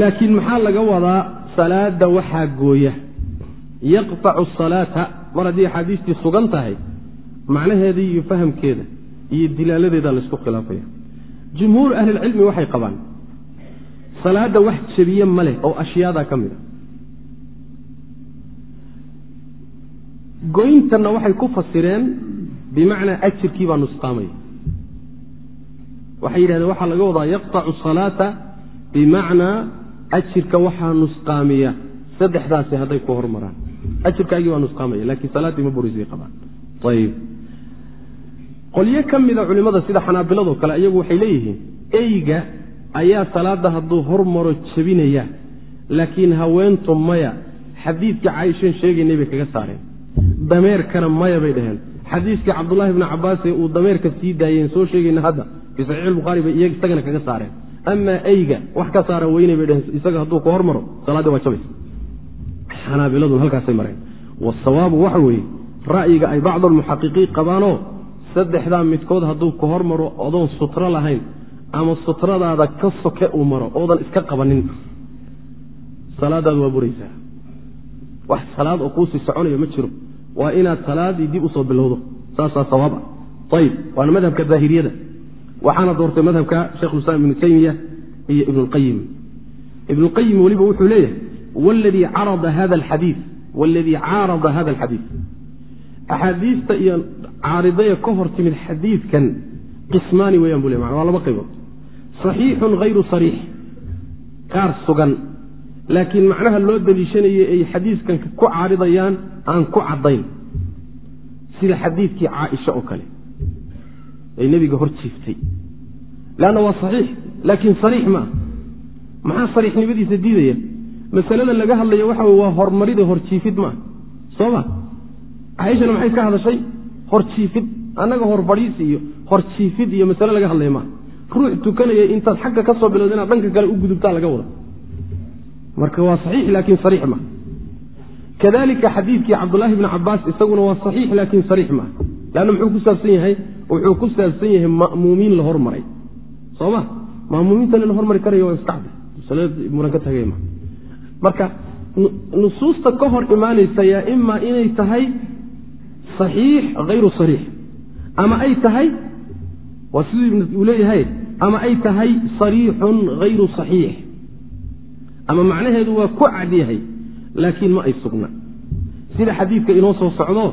laakiin maxaa laga wadaa salaada waxaa gooya? Yaqtacu salaata mar haddii axaadiistii sugan tahay macnaheedii iyo fahamkeeda iyo dilaaladeeda laysku khilaafaya. Jumhuur ahlilcilmi waxay qabaan salaada wax jebiye ma leh oo ashyaada ka mid a. Goyntanna waxay ku fasireen bimacnaa ajirkii baa nusqaamaya waxay yidhahdeen waxaa laga wadaa yaqtacu salaata bimacnaa ajirka waxaa nusqaamiya. Saddexdaasi hadday ku hormaraan. Ajirkaagii waa nusqaamaya laakiin salaaddii ma burisay qabaan. Ayib qolyo ka mida culimmada sida xanaabiladoo kale iyagu waxay leeyihiin eyga ayaa salaadda hadduu hormaro jebinaya laakiin haweentu maya xadiidkii caaishan sheegaynay bay kaga saareen. Dameerkana maya bay dhaheen. Xadiiskii cabdulahi bni cabaasee uu dameerka sii daayeen soo sheegayna hadda fii saxiix lbukhaari bay isagana kaga saareen. Amaa eyga wax ka saara weynay bay dheheen isaga hadduu ka hormaro salaaddii waa jabaysa xanaabiladun halkaasay mareen. Wasawaabu waxa weeye ra'yiga ay bacdu almuxaqiqiin qabaanoo saddexdaa midkood hadduu ka hormaro odoon sutro lahayn ama sutradaada ka soke uu maro oodan iska qabanin. Salaadaadu waa buraysaa. Wax salaad oo kuusii soconaya ma jiro. Waa inaad salaadii dib u soo bilowdo. Saasaa sawaab ah. Ayib waana madhabka daahiriyada waxaana doortay madhabka shekhulislaam ibnu taymiya iyo ibnulqayim ibnulqayim weliba wuxuu leeyahay wladii carada hada alxadiid waladii caarada hada alxadiid axaadiista iyo caaridaya ka hor timid xadiidkan qismaani weyaan bu le mana waa laba qaybood. Saxiixun hayru sariix qaar sugan laakiin macnaha loo daliishanayay ay xadiiskan ku caaridayaan aan ku caddayn. Sida xadiidkii caaisha oo kale ay nebiga hor jiiftay. Leanna waa saxiix laakiin sariix ma ah maxaa sariixnimadiisa diidaya? Masalada laga hadlayo waxa waa hormarida horjiifid maaha soo ma caaishana maxay ka hadashay? Horjiifid annaga horbadhiis iyo horjiifid iyo masale laga hadlaya maaha ruux tukanaya intaad xagga ka soo bilowda inaad dhanka kale u gudubtaa laga wada. Marka waa saxiix laakiin sariix maaha kadalika xadiidkii cabdulaahi bni cabaas isaguna waa saxiix laakiin sariix maaha leanna muxuu ku saabsan yahay wuxuu ku saabsan yahay ma'muumiin la hormaray. Soo ma ma'muumiintana la hormari karayo waa iska cadda muran ka tagay ma. Marka nusuusta ka hor imaanaysa yaa ima inay tahay saxiix hayru sariix. Ama ay tahay waa siduu uu leeyahay ama ay tahay sariixun hayru saxiix. Ama macnaheedu waa ku cadyahay laakiin ma ay sugna. Sida xadiidka inoo soo socdo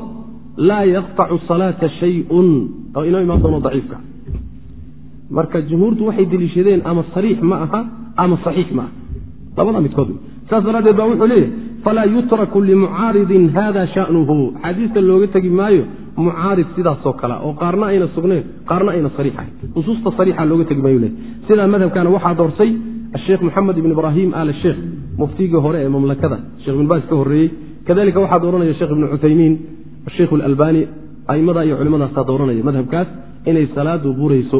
laa yaqطacu salaata shayun. Oo inoo imaan doono daciifka. Marka jumhuurtu waxay deliishadeen ama sariix ma aha ama saxiix ma aha. Labada midkood. Saas daraaddeed baa wuxuu leeyahay falaa yutraku limucaaridin hada shanuhu. Xadiista looga tegi maayo mucaarid sidaasoo kale oo qaarna ayna sugnayn qaarna ayna sariix ahayn nusuusta sariixa looga tegi maayo leey sidaa madhabkana waxaa doortay asheekh moxamed ibn ibraahim al sheekh muftigii hore ee mamlakada shekh ibn baas ka horreeyey. Kadalika waxaa dooranaya sheekh ibnu cuthaymiin asheikh alalbani aimada iyo culimadaasaa dooranaya madhabkaas inay salaadu burayso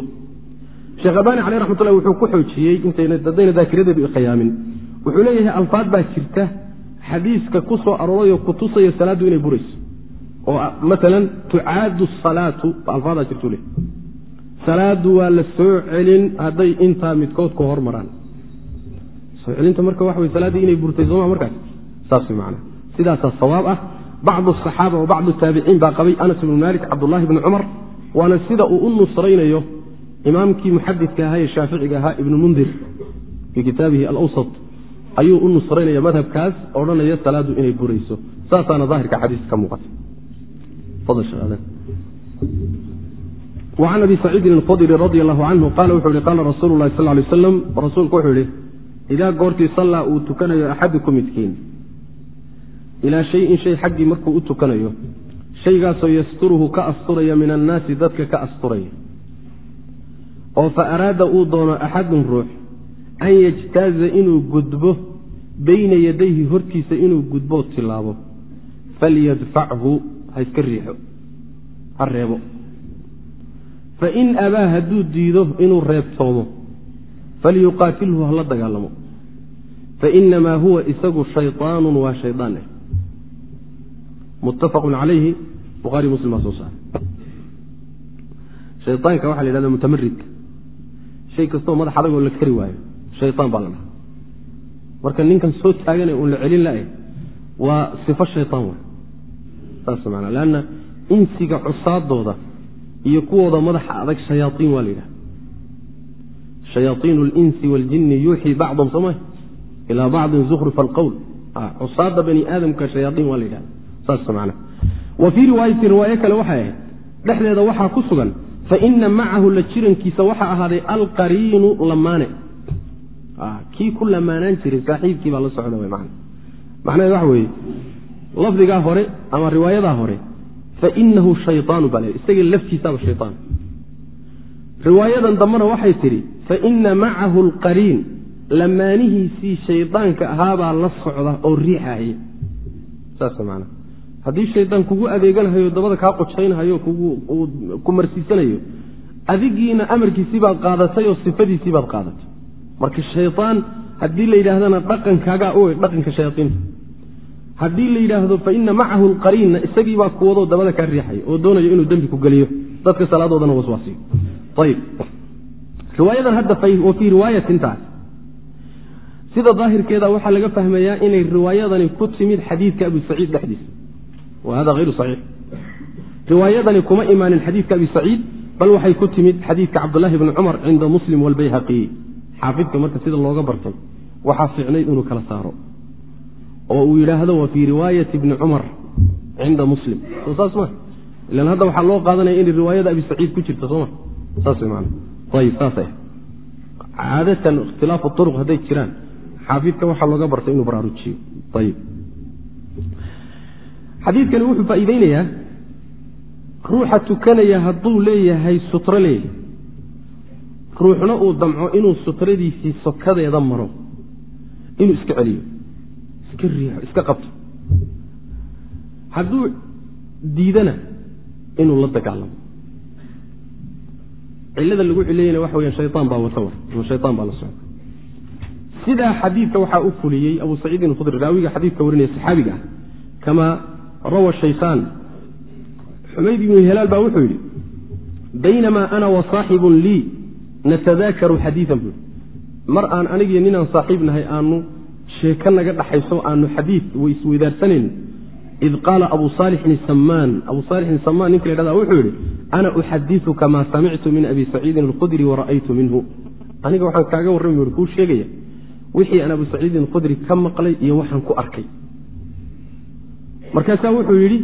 sheekh albani caleh raxmatullahi wuxuu ku xoojiyey intadayna daakiradeedu iqayaamin wuxuu leeyahay alfaad baa jirta xadiiska ku soo aroorayoo ku tusaya salaaddu inay burayso oo maalan tucaadu salaatu alfaadaa jirtu le salaadu waa la soo celin hadday intaa midkood ka hormaraan. Soo celinta marka waxa wey salaaddii inay burtay sooma markaas? Saas way macana sidaasaa sawaab ah bacdu asaxaaba wa bacdu taabiciin baa qabay anas ibnu maalik cabdullahi bni cumar waana sida uu u nusraynayo imaamkii muxadidka ahaa ee shaaficiga ahaa ibnu mundir fii kitaabihi alawsat ayuu u nusraynaya madhabkaas odhanaya salaadu inay burayso saasaana daahirka xadiiska ka muuqata an abi saciidin alkhudri radi allahu canhu qaala wuxuu yihi qaala rasuulu lahi sal lay aslam rasuulku wuxuu yihi idaa goortii sallaa uu tukanayo axadukum midkiin ilaa shayin shay xaggii markuu u tukanayo shaygaasoo yasturuhu ka asturaya min annaasi dadka ka asturaya. Oo fa araada uu doono axadun ruux an yajtaaza inuu gudbo beyna yadayhi hortiisa inuu gudboo tilaabo falyadfachu ha iska riixo ha reebo. Fain abaa hadduu diido inuu reebtoomo falyuqaatilhu hala dagaalamo. Fainamaa huwa isagu shayطaanu waa shaydaan eh muttafaqun calayhi buhaari muslim baa soo saaray. Shayaanka waxa la yhahda mutamaridka shay kastoo madax adagoo la kari waayo shayaan baa la dhaha marka ninkan soo taagane uun la celin la-eh waa sifo shayaan wa saas maana leanna insiga cusaadooda iyo kuwooda madaxa adag shayaaiin waa la yidhaha shayaaiin اlinsi waاljini yuuxii bacdum sooma ilaa bacdin zukhrufa alqowl cusaada bani aadamka shayaaiin waa la yidhahda fii riwaayatin riwaayo kale waxay ahayd dhexdeeda waxaa ku sugan faina macahu la jirankiisa waxaa ahaaday alqariinu lamaane kii ku lamaanaan jiray saaxiibkii baa la socda man macnaheed waxa weeye lafdigaa hore ama riwaayadaa hore fainahu shayaanu baa le isaga laftiisaaba shayaan riwaayadan dambena waxay tidhi faina macahu alqariin lamaanihiisii shaydaanka ahaabaa la socda oo riixahaya saas man haddii shaydaan kugu adeeganahayo dabada kaa qojaynhayo ku marsiisanayo adigiina amarkiisii baad qaadatay oo sifadiisii baad qaadatay marka shayaan haddii la yidhaahdana dhaqankaagaa u dhaqanka shayaaiinta haddii la yidhaahdo fa ina macahu lqariinna isagiibaa kuwadoo dabada kaa riixaya oo doonayo inuu dembi ku geliyo. Dadka salaadoodana waswaasiyo ayib riwaayadan hadda wa fii riwaayatintaas sida daahirkeeda waxaa laga fahmayaa inay riwaayadani ku timid xadiidka abi saciid dhexdiisa wa hada hayru saxiix riwaayadani kuma imaanin xadiidka abi saciid bal waxay ku timid xadiidka cabdulahi bni cumar cinda muslim walbayhaqi xaafidka marka sida looga bartay waxaa fiicnayd inuu kala saaro. Oo uu yidhaahdo wa fii riwaayati bni cumar cinda muslim. Soo saas ma ilan hadda waxaa loo qaadanaya inay riwaayada abi saciid ku jirta sooma saas man ayib saasa caadatan ikhtilaafu uruq hadday jiraan. Xaafidka waxaa looga bartay inuu baraarujiyo. Ayib xadiidkani wuxuu faa'iideynayaa ruuxa tukanaya hadduu leeyahay sutro leeyahay ruuxna uu damco inuu sutradiisii sokadeeda maro inuu iska celiyo iska riixo iska qabto. Hadduu diidana inuu la dagaalamo. Cilada lagu cileeyana waxa weya shayaan baa wata war ama shayaan baa la socda sidaa xadiidka waxaa u fuliyey abu saciidin alkhudri raawiga xadiidka warinaya saxaabiga ah kamaa rawa shaykhaan xumayd ibnu hilaal baa wuxuu yidhi baynamaa ana wa saaxibun lii natadaakaru xadiian buu mar aan anigiyo ninaan saaxiib nahay aanu sheeko naga dhaxayso aanu xadiid isweydaarsanayno id qaala abu saalixin samaan abu saalixin samaan ninka la hahda wuxuu yidhi ana uxadiuka maa samictu min abi saciidin alkhudri wara'aytu minhu. Aniga waxaan kaaga warrami ui kuu sheegaya wixii aan abu saciidin alkhudri ka maqlay iyo waxaan ku arkay markaasaa wuxuu yidhi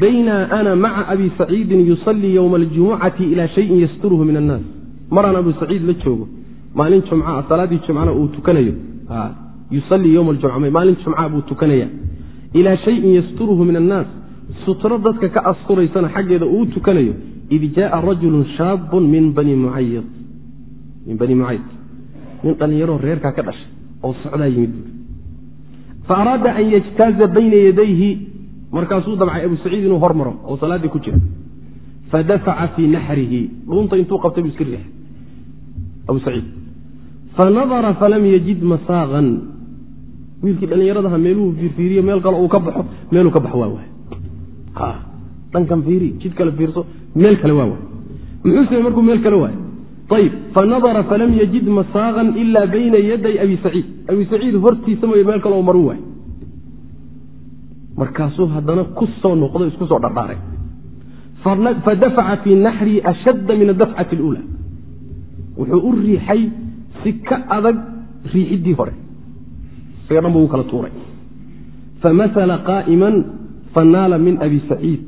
baynaa ana maca abi saciidin yusallii yowma aljumucati ilaa shayin yasturuhu min annaas. Maraan abu saciid la joogo maalin jumca salaaddii jumcana uu tukanayo. Yusalii yowma aljumca maalin jumca buu tukanaya. Ilaa shayin yasturuhu min annaas. Sutro dadka ka asturaysana xaggeeda uu tukanayo. Id jaaa rajulun shaabun min bani mucayid min bani mucayd nin dhallinyaroo reerkaa ka dhashay oo socdaa yimid. Fa araada an yajtaaza bayna yadayhi markaasuu damcay abu saciid inuu hormaro oo salaaddii ku jira. Fadafaca fii naxrihi dhuunta intuu qabtay buu iska riixay abu saciid. Fanadara falam yajid masaaqan wiilkii dhallinyaradaha meeluhu fiirfiiriyo meel kale uu ka baxo meeluu ka baxo waa waay dhankan fiiri jid kale fiirso meel kale waa waay muxuu samey markuu meel kale waayo? Ayib fanadara falam yajid masaaqan ila bayna yaday abi saciid. Abi saciid hortiisa mooye meel kale oo maru waay markaasuu haddana ku soo noqdo isku soo dhardhaaray. Fadafaca fii naxrii ashadda min adafcati اluula wuxuu u riixay si ka adag riixiddii hore. Isaga dhan bu u kala tuuray. Famasala qaa'iman fanaala min abi saciid.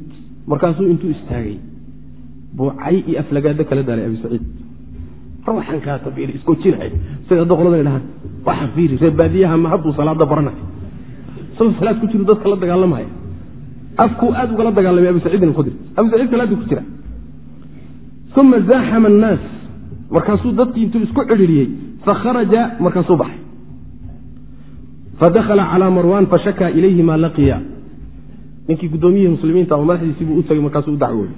Markaasuu intuu istaagay buucay iyo aflagaado kala daalay abi saciid. Waxaan kaata fiiri iskoojinahay sida hadda qoladan dhahaan waxaan fiiri reer baadiyaha ma hadduu salaada baranay? isagoo salaad ku jiru dadka la dagaalamaya afkuu aad ugala dagaalamay abu saciidin alkhudri. Abu saciid salaaduu ku jira uma zaaxama annaas. Markaasuu dadkii intuu isku cidhiriyey fakharaja markaasuu baxay. Fadakhala calaa marwan fashakaa ilayhi maa laqiya. Ninkii guddoomiyihii muslimiinta ama madaxdiisii buu u tagay markaasuu u dacwooyey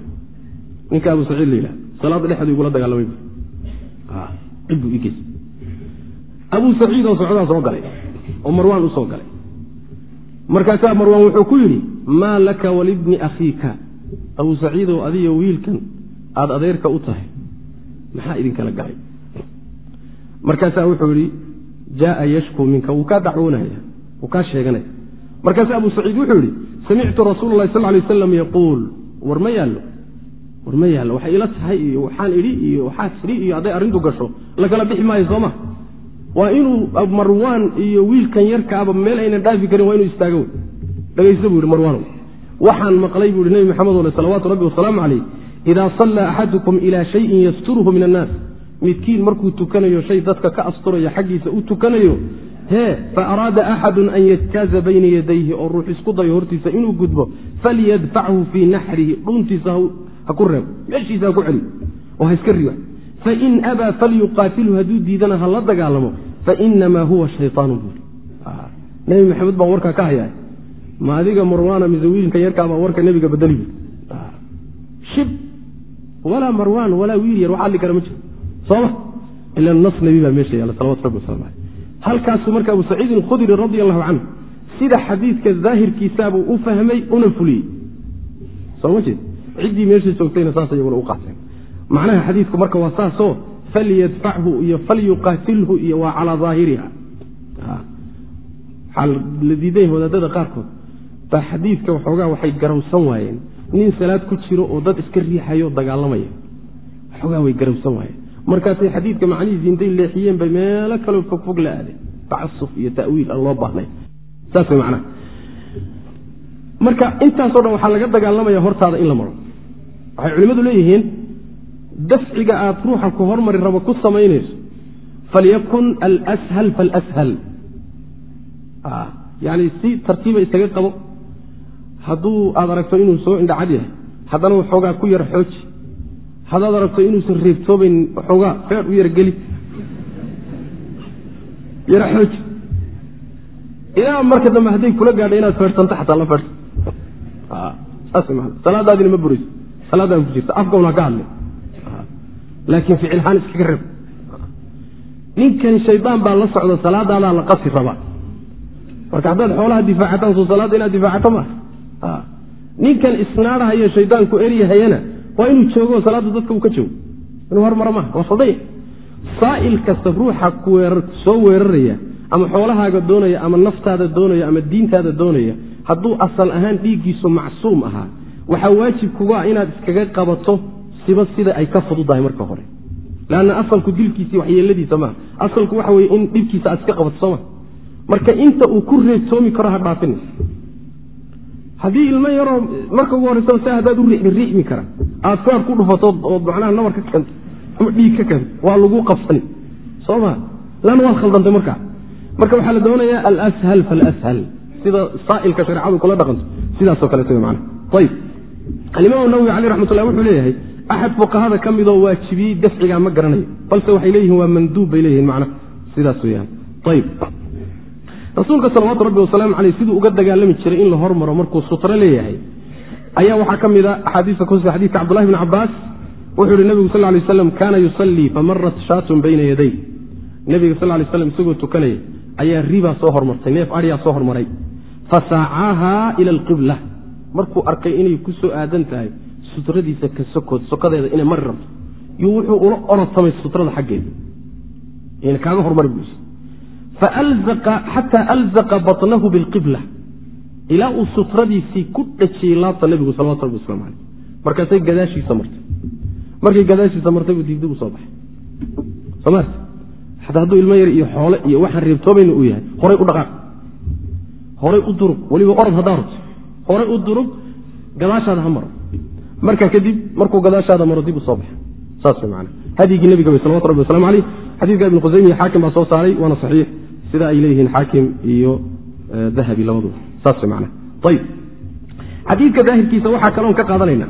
ninka abu saciid la yidhaha salaadda dhexeedu igula dagaalamay cibbuu igeys abuu saciid oo socdaa soo galay oo marwaan u soo galay markaasaa marwaan wuxuu ku yidhi maa laka walibni akhiika? Abuu saciidow adiyo wiilkan aada adeerka u tahay. Maxaa idinkala galay markaasaa wuxuu yidhi jaaa yashkuu minka. Wuu kaa dacwoonaya wuu kaa sheeganaya. Markaasaa abuu saciid wuxuu yidhi samictu rasuula lahi sal lay aslam yaquul. War ma yaallo war ma yaallo waxay ila tahay iyo waxaan idhi iyo waxaa tidhi iyo hadday arrintu gasho lakala bixi maayo sooma waa inuu marwaan iyo wiilkan yarkaaba meel aynan dhaafi karin waa inuu istaago dhegaysta buu yidhi marwaanow waxaan maqlay buu yihi nebi maxamed ole salawaatu rabbi wasalaamu calayh idaa sallaa axadukum ilaa shayin yasturuhu min annaas. Midkiin markuu tukanayo shay dadka ka asturaya xaggiisa u tukanayo hee fa araada axadun an yajtaaza bayna yadayhi oo ruux isku dayo hortiisa inuu gudbo falyadfachu fii naxrihi dhuuntiisa ha ku reebo meeshiisa ha ku celiyo oo ha iska riba fain abaa falyuqaatilhu hadduu diidana ha la dagaalamo fainamaa huwa shayaanu buuri nebi maxamed baan warkaa ka hayaa ma adiga marwaana mise wiilka yarkaabaa warka nebiga badeli shib walaa marwaan walaa wiil yar wax hadli kara ma jiro sooma ila nas nebi baa meesha yaalla salawatu rabbi wasalam aleyh halkaasuu marka abu saciidin alkhudri radi allahu canhu sida xadiidka daahirkiisaabuu u fahmay una fuliyey soo ma jeed ciddii meesha joogtayna saas iyaguna u qaateen macnaha xadiidku marka waa saasoo falyadfachu iyo falyuqaatilhu iyo waa calaa daahiriha waxaa la diidan wadaadada qaarkood. Baa xadiidka waxoogaa waxay garawsan waayeen. Nin salaad ku jiro oo dad iska riixayo dagaalamaya. Waxoogaa way garawsan waayeen. Markaasay xadiidka macnihiisi intay leexiyeen bay meelo kaloo fogfog la aadeen tacasuf iyo ta'wiil aan loo baahnay saas way macnaha. Marka intaasoo dhan waxaa laga dagaalamaya hortaada in la maro. Waxay culimmadu leeyihiin dafciga aad ruuxa ku hormari rabo ku samaynayso falyakun alshal falshal yani si tartiiba isaga qabo. Hadduu aad aragto inuu soo indhacad yahay haddana waxoogaa ku yar xooji. Haddaad aragto inuusan reebtoobayn waxoogaa feer u yargeli yara xooji. Ilaa marka dambe hadday kula gaadha inaad feersanto xataa la feersan. Saas maa salaadaadina ma burayso salaadaan ku jirta afkawn ha ka hadle laakiin ficilhaan iskaga reeb ninkan shaydaan baa la socda salaadaadaa la qasi rabaa. Marka haddaad xoolaha difaacataan soo salaadda inaad difaacato maaha ninkan isnaadhahayo shaydaanku eryahayana waa inuu joogo salaadda dadka uu ka joogo. Inuu hormaro maaha waa fadaya saa'il kasta ruuxa soo weeraraya ama xoolahaaga doonaya ama naftaada doonaya ama diintaada doonaya hadduu asal ahaan dhiiggiisu macsuum ahaa waxaa waajib kuga ah inaad iskaga qabato siba sida ay ka fududahay marka hore. Lanna asalku dilkiisi waxyeeladiisa maaha asalku waxa weye in dhibkiisa aad iska qabato sooma marka inta uu ku reebtoomi karo ha dhaafina haddii ilmo yaroo marka ugu horreysa sa haddaad u riixmi riixmi kara aad feer ku dhufato ood macnaha nabar ka keento ama dhiig ka keento waa lagu qabsani soo ma lanna waad khaldantay markaa marka waxaa la doonayaa alshal falshal sida saailka shareecadu kula dhaqanto. Sidaasoo kaleeto man ayb alimaam nawowi caleyh raxmatullah wuxuu leeyahay axad fuqahada ka midoo waajibiyey dafcigaa ma garanayo balse waxay leeyihiin waa manduub bay leeyihiin man sidaas weyaan ayb rasuulka salawaatu rabbi wasalaamu caleyh siduu uga dagaalami jiray in la hormaro markuu sutro leeyahay ayaa waxaa ka mida axaadiista kususa xadidka cabdullahi bn cabaas wuxuu yihi nebigu sal lay aslam kaana yusallii famarat shaatun bayna yaday nebiga sal lay slam isagoo tukanaya ayaa ribaa soo hormartay neef adyaa soo hormaray fasaacaahaa ila alqibla markuu arkay inay ku soo aadan tahay sutradiisa ka sokood sokadeeda inay mari rabto yuu wuxuu ula orotamay sutrada xaggeeda. Kaaga hormari buus xataa alzaqa baطnahu bilqibla. Ilaa uu sutradiisii ku dhajiyey laabta nebigu salawatu rabbi waslamu aleyh markaasay gadaashiisa martay. Markay gadaashiisa martay buu digdib u baxay. Somat xataa hadduu ilmo yar iyo xoole iyo waxaan reebtoobayna uu yahay horay u dhaqaaq. Horay u durug weliba orod haddaa rabto. Horay u durug gadaashaada ha maro markaa kadib markuu gadaashaada maro dib u soo man hadyigii nebiga salawatu rabbi waslamu aleyh xadiidka ibn khusaymiya xaakim baa soo saaray waana saxiix. Sida ay leeyihiin xaakim iyo dahabi labaduba saas man ayb xadiidka daahirkiisa waxaa kaloon ka qaadanayna.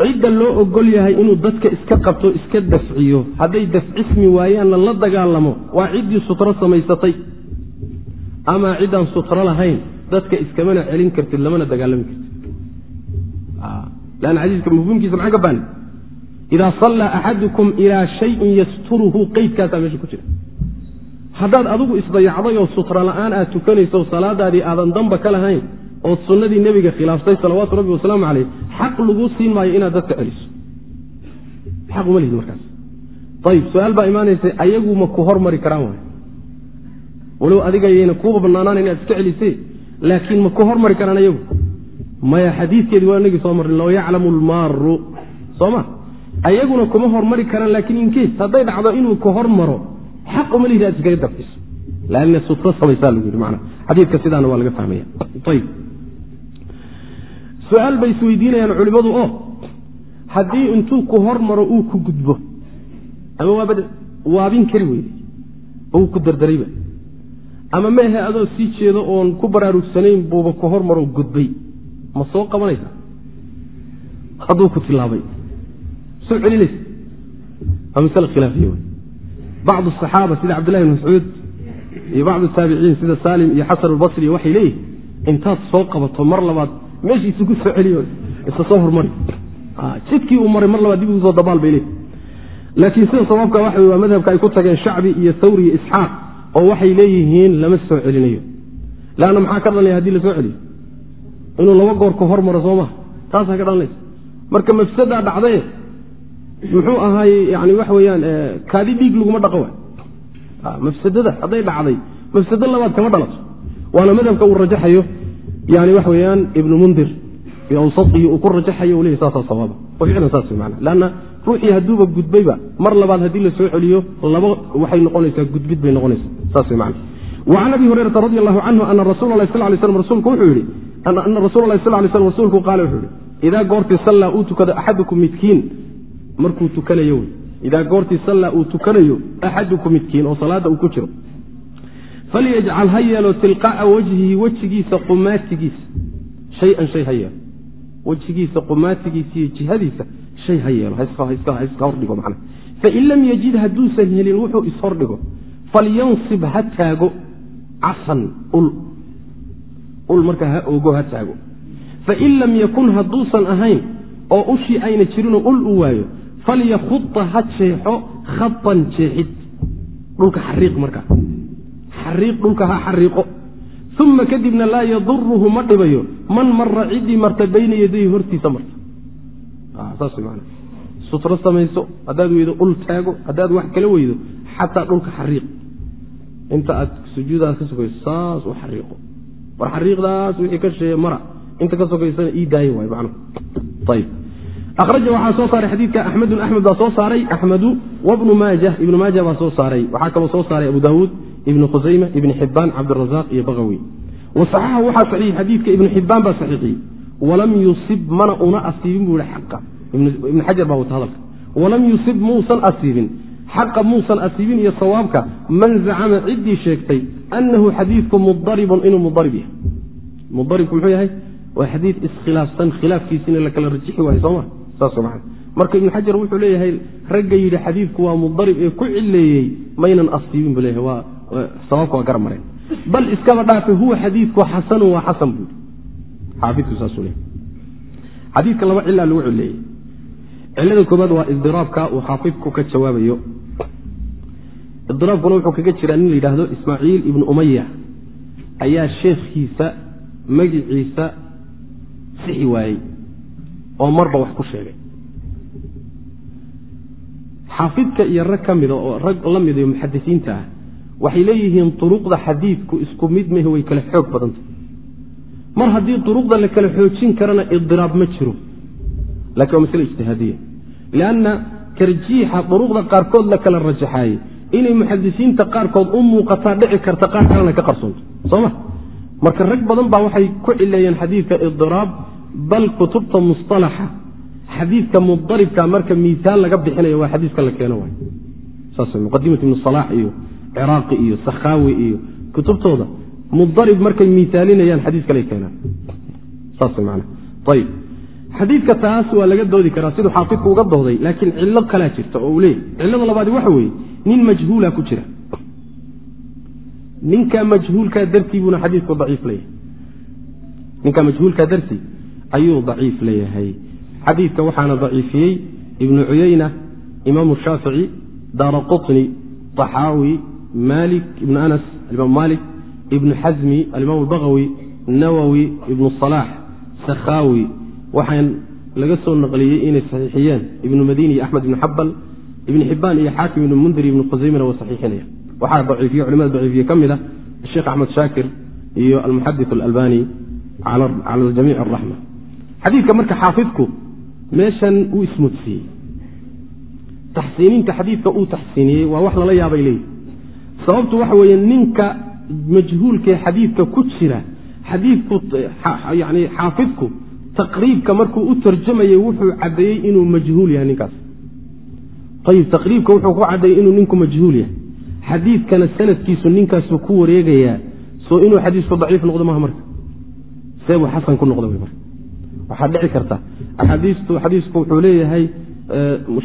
Cidda loo ogol yahay inuu dadka iska qabto iska dafciyo hadday dafcismi waayaanna la dagaalamo waa ciddii sutro samaysatay. Ama ciddaan sutro lahayn dadka iskamana celin kartid lamana dagaalami kartid lanna xadiiska mafhuumkiisa maxaa ka baani idaa sallaa axadukum ilaa shayin yasturuhu qeydkaasaa meesha ku jira. Haddaad adigu isdayacday oo sutra la'aan aad tukanayso salaadaadii aadan damba ka lahayn ood sunnadii nebiga khilaaftay salawaatu rabbi wasalaamu caleyh xaq laguu siin maayo inaad dadka celiso. Xaq uma lihid markaas. Ayib su'aal baa imaanaysa ayagu ma ku hormari karaan waay. Walow adigayayna kuuba banaanaan inaad iska celisee laakiin ma ku hormari karaan ayagu maya waa inagii soo marnay low yaclamu lmaaru soo ma? Ayaguna kuma hormari karaan laakiin inkees hadday dhacdo inuu ku hormaro xaq uma lihid aad iskaga dabciso laanna sutro samaysaa lagu yidhi macnaa xadiidka sidaana waa laga fahmaya ayib su'aal bay isweydiinayaan culimmadu oo haddii intuu ku hormaro uu ku gudbo ama waabin kari weyday oo uu ku dardarayba ama meehe adoo sii jeedo oon ku baraarugsanayn buuba ku hormaroo gudbay. Ma soo qabanaysa? Hadduu ku tilaabay soo celinaysa. Waa masale khilaafiya wey bacdu asaxaaba sida cabdillahi bn mascuud iyo bacdu taabiciin sida saalim iyo xasan albasri waxay leeyihiin intaad soo qabato mar labaad meeshiisa ku soo celiyo isa soo hormari. Jidkii uu maray mar labaad dib ugu soo dabaal bay leeyihi laakiin sida sababka waxa waa madhabka ay ku tageen shacbi iyo thawri iyo isxaaq oo waxay leeyihiin lama soo celinayo. Leanna maxaa ka dhalanaya haddii la soo celiyo? Inuu laba goor ka hormaro soo maha taasaa ka dhalanaysa marka mafsadaa dhacdaye muxuu ahaay yani waxa weyaan kaadi dhiig laguma dhaqo wa mafsadada hadday dhacday mafsado labaad kama dhalato. Waana madhabka uu rajaxayo yani waxa weyaan ibnu mundir awsaihi uu ku rajaxayo u leya saasa sawaaba oo ficlan saas man lanna ruuxii hadduuba gudbayba mar labaad haddii la soo celiyo laba waxay noqonaysaa gudbid bay noqonaysa saas man wacan abi hurayrata radi allahu canhu ana rasula lah sal lay slam rasuulku wuxuu yihi ana rasula lah sal lay slam rasuulku qaala wuxuu yihi idaa goortii sallaa uu tukado axadukum midkiin markuu tukanayo wy idaa goortii sallaa uu tukanayo axadukum midkiin oo salaadda uu ku jiro. Falyajcal ha yeelo tilqaa'a wajhihi wejigiisa qumaatigiisa. Shay-an shay ha yeelo wejigiisa qumaatigiisa iyo jihadiisa shay ha yeelo haiska hordhigo man fain lam yajid hadduusan helin wuxuu ishordhigo falyansib ha taago. Casan ul. Ul markaa ha ogo ha taago. Fain lam yakun hadduusan ahayn oo ushii ayna jirinoo ul u waayo falyakuda ha jeexo. Khaban jeexid. Dhulka xariiq markaa xariiq dhulka ha xariiqo uma kadibna laa yaduruhu ma dhibayo man mara ciddii marta bayna yadayhi hortiisa marta sutro samayso haddaad weydo ul taago haddaad wax kala weydo xataa dhulka xariiq inta aad sujuudaas ka sokayso saas u xariiqo war xariiqdaas wixii ka sheeye mara inta ka sokaysana ii daayo waay man ayb akhraja waxaa soo saaray xadiidka axmedun axmed baa soo saaray axmedu wabnu maaja ibnu maaja baa soo saaray waxaa kaloo soo saaray abu daawuud ibn khusayma ibn xibaan cabdirazaaq iyo bakawi wasaxaxa waxaa saxiixi xadiidka ibnu xibaan baa saxiixiyey walam yusib mana una asiibin buu yihi xaqa. Ibn xajar baa wata hadalka. Walam yusib muusan asiibin. Xaqa muusan asiibin iyo sawaabka man zacama ciddii sheegtay annahu xadiidku mudaribun inuu mudarib yahay. Mudaribku muxuu yahay? Waa xadiid iskhilaafsan khilaafkiisina la rajixi waayo sooma saas maa marka ibnu xajar wuxuu leeyahay ragga yidhi xadiidku waa mudarib ee ku cileeyey maynan asiibin buu leeyahay sababka waa mareen bal iskaba dhaafe huwa xadiidku xasanun waa xasan buu. Xaafidku saasuu leeyahy xadiidka laba cilaa lagu cileeyey cilada koobaad waa idiraabka uu xaafidku ka jawaabayo. Idiraabkuna wuxuu kaga jiraa nin la yidhaahdo ismaaciil ibnu umaya ayaa sheekhiisa magiciisa sixi waayey oo marba wax ku sheegay. Xaafidka iyo rag ka mida oo rag la midayo muxadisiinta ah waxay leeyihiin duruqda xadiidku isku mid mahe way kala xoog badantah mar haddii duruqda la kala xoojin karana idiraab ma jiro. Lakin waa masle ijtihaadiya. Lianna tarjiixa duruqda qaarkood la kala rajaxaayey inay muxadisiinta qaarkood u muuqataa dhici karta qaar kalena ka qarsoonto. Soma marka rag badan baa waxay ku cileeyeen xadiidka idiraab bal kutubta musalaxa xadiidka mudaribka marka miisaal laga bixinayo waa xadiiska la keeno waay saas muqadimat ibnu salax iyo ciraaqi iyo sakhaawi iyo kutubtooda. Mudarib markay miisaalinayaan xadiis kale keenaan. Saas man ayib xadiidka taas waa laga doodi karaa siduu xaafidku uga dooday laakiin cillo kalaa jirta oo uu leeyay cillada labaadi waxa weeye nin majhuula ku jira. Ninka majhuulkaa dartii buuna xadiidku daciif leeyahay. Ninka majhuulkaa dartii ayuu daciif leeyahay. Xadiidka waxaana daciifiyey ibnu cuyeyna imaamu shaafici daara qطni طaxaawi malik ibnu anas alimaam malik ibnu xasmi alimaam albagawi nawowi ibnu صalaax sakhaawi waxaan laga soo naqliyey inay saxiixiyeen ibnu madini iyo axmed ibnu xabal ibn xibaan iyo xaakim ibnu mundir ibnu khusaymana waa saxiixinaya. Waxaa daciifiye culimada daciifiye ka mid a sheekh axmed shaakir iyo almuxadis alalbani cala jamiic araxma xadiidka marka xaafidku meeshan uu ismudsiiyey. Taxsiininta xadiidka uu taxsiiniyey waa wax lala yaabay leeyihi sababtu waxa weeye ninka majhuulkaee xadiidka ku jira xadiidku yani xaafidku taqriibka markuu u tarjamayey wuxuu caddeeyey inuu majhuul yahay ninkaas. Ayib taqriibka wuxuu ku caddeeyey inuu ninku majhuul yahay. Xadiidkana sanadkiisu ninkaasuu ku wareegayaa soo inuu xadiisku daciif noqdo maha marka. Seebuu xasan ku noqda marka. Waxaa dhici karta. Axaadiistu xadiisku wuxuu leeyahay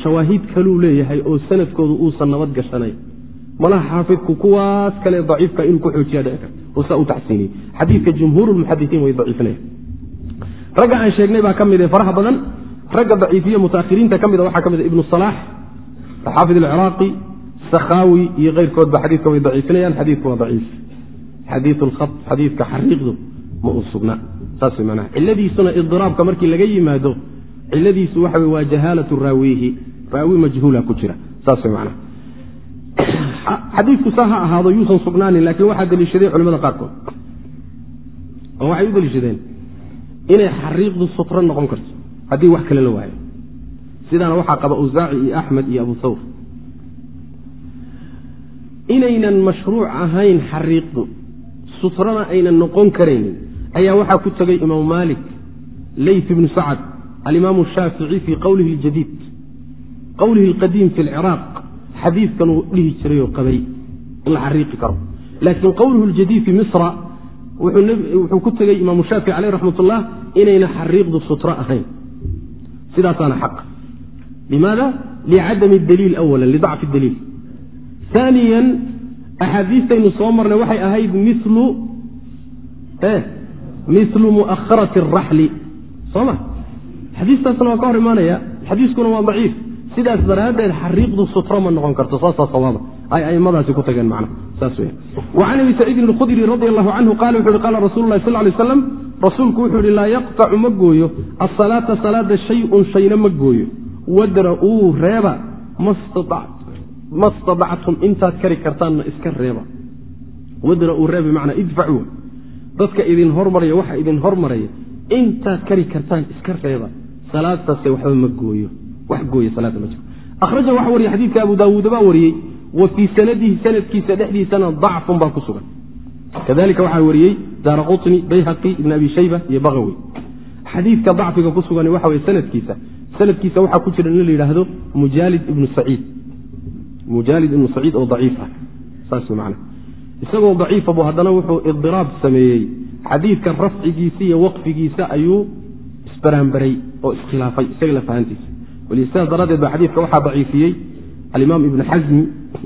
shawaahiid kaluu leeyahay oo sanadkoodu uusan nabad gashanay malaha xaafidku kuwaas kale daciifka inuu ku xoojiya dhici karta oo saa u taxsiiniyey xadiidka jumhuur lmuxadisiin way daciifinaya ragga aan sheegnay baa ka mid e faraha badan ragga daciifiye mutaahiriinta ka mida waxaa ka mid ibnu salaax xaafid alciraaqi sakhaawi iyo keyrkoodba xadiidka way daciifinayaan xadiidku waa daciif. Xadiiu lkhat xadiidka xariiqdu ma uu sugna. Saas manaha ciladiisuna idiraabka markii laga yimaado ciladiisu waxa wey waa jahaalatu raawiihi raawi majhuula ku jira. Saas manaha xadiidku saa ha ahaado yuusan sugnaanin laakiin waxaa deliishaday culimada qaarkood. Oo waxay u deliishadeen inay xariiqdu sutro noqon karto haddii wax kale la waayo. Sidaana waxaa qaba awsaaci iyo axmed iyo abu thawr inaynan mashruuc ahayn xariiqdu sutrana aynan noqon karaynin ayaa waxaa ku tegay imaamu maalik leyt ibnu sacad alimaamu shaafici fii qowlihi اljadiid qowlihi اlqadiim fi lciraaq xadiidkan uu dhihi jiray oo qabay la xariiqi karo. Laakiin qowluhu اljadiid fi misra wuxuu ku tegey imaamu shaafici caleyh raxmat ullah inayna xariiqdu sutro ahayn. Sidaasaana xaq. Limaada? Licadami daliil awala lidacfi daliil. Aaniya axaadiistaynu soo marnay waxay ahayd milu milu mu'aharati araxli soo ma? Xadiistaasna waa ka hor imaanaya. Xadiiskuna waa daciif sidaas daraaddeed xariiqdu sutro ma noqon karto saasaa sawaaba ay aimadaasi ku tageen wa can abi saciidin alkhudri radi allahu canhu qala wuxu uhi qala rasulu lahi sal lay aslam rasuulku wuxuu yihi laa yaqtacu ma gooyo asalaata salaada shay-un shayna ma gooyo wadra'uu reeba ma stadactum intaad kari kartaanna iska reeba. Wadra'uu reeba bimacnaa idfacuu dadka idin hormaraya waxa idin hormaraya intaad kari kartaan iska reeba salaadaase waxba ma gooyo wax gooya salaada ma jiro. Akhraja waxa wariye xadiidka abu daawuud baa wariyey wa fii sanadihi sanadkiisa dhexdiisana dacfun baa ku sugan. Kadalika waxaa wariyey daara qutni bayhaqi ibn abi shayba iyo baqawi xadiidka dacfiga ku sugan waxa weye sanadkiisa. Sanadkiisa waxaa ku jira in la yidhaahdo mujaalid ibnu saciid. Mujaalid ibnu saciid oo daciif ah. Saas man isagoo daciifa bu haddana wuxuu idiraab sameeyey. Xadiidka rafcigiisa iyo waqfigiisa ayuu isbaraanbaray oo iskhilaafay isaga lafahantiisa weli sidaas daraaddeed ba xadiidka waxaa daciifiyey alimaam ibnu xasmi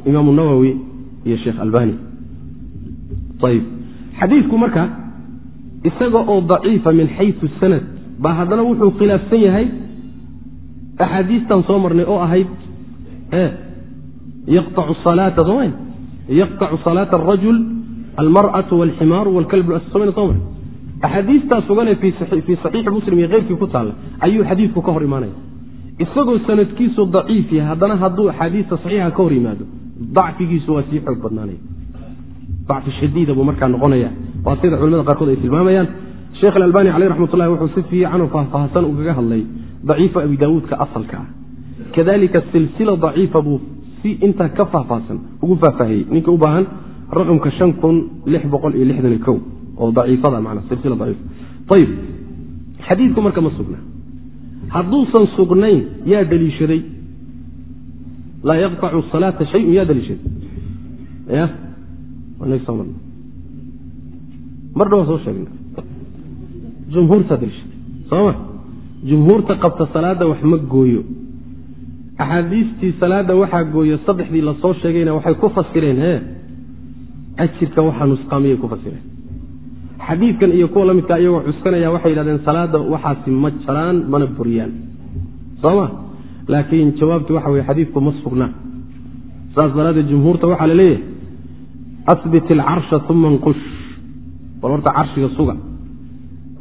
imaamu nawowi iyo sheekh albani. Xadiidku marka isaga oo daciifa min xayu sanad baa haddana wuxuu khilaafsan yahay axaadiistan soo marnay oo ahayd yaqtacu salaata arajul almar'atu walximaaru walkalbu soma soo mar axaadiistaa suganee fii saxiixi muslim iyo keyrkii ku taalla ayuu xadiidku ka hor imaanaya isagoo sanadkiisu daciif yahay haddana hadduu axaadiista saxiixa ka hor yimaado dacfigiisu waa sii xoog badnaanaya. Dacfi shadiida buu markaa noqonaya waa sida culamada qaarkood ay tilmaamayaan. Sheekh alalbani caleyh raxmat ullahi wuxuu si fiican oo faahfaahsan ugaga hadlay daciifa abi daawuudka asalka ah. Kadalika silsila daciifa buu si intaa ka faahfaahsan ugu faahfaahiyey. Ninka u baahan raqamka shan kun lix boqol iyo lixdan iyo kow oo daciifada mana silsila daciif. Ayib xadiidku marka ma sugna hadduusan sugnayn yaa daliishaday. Laa yaqtacu salaata shayun yaa daliishaday. Ya? Mar dhawaa soo sheegna jumhuurtaa daliishatay sooma jumhuurta qabta salaadda wax ma gooyo. Axaadiistii salaadda waxaa gooyo saddexdii la soo sheegayna waxay ku fasireen he ajirka waxaa nusqaamiyay ku fasireen xadiidkan iyo kuwa la midkaa iyagoo cuskanaya waxay yidhahdeen salaadda waxaasi ma jaraan mana buriyaan sooma laakiin jawaabtu waxa weye xadiidku ma sugna. Saas daraaddeed jumhuurta waxaa la leeyahay abit ilcarsha uma nqush. Bal horta carshiga suga.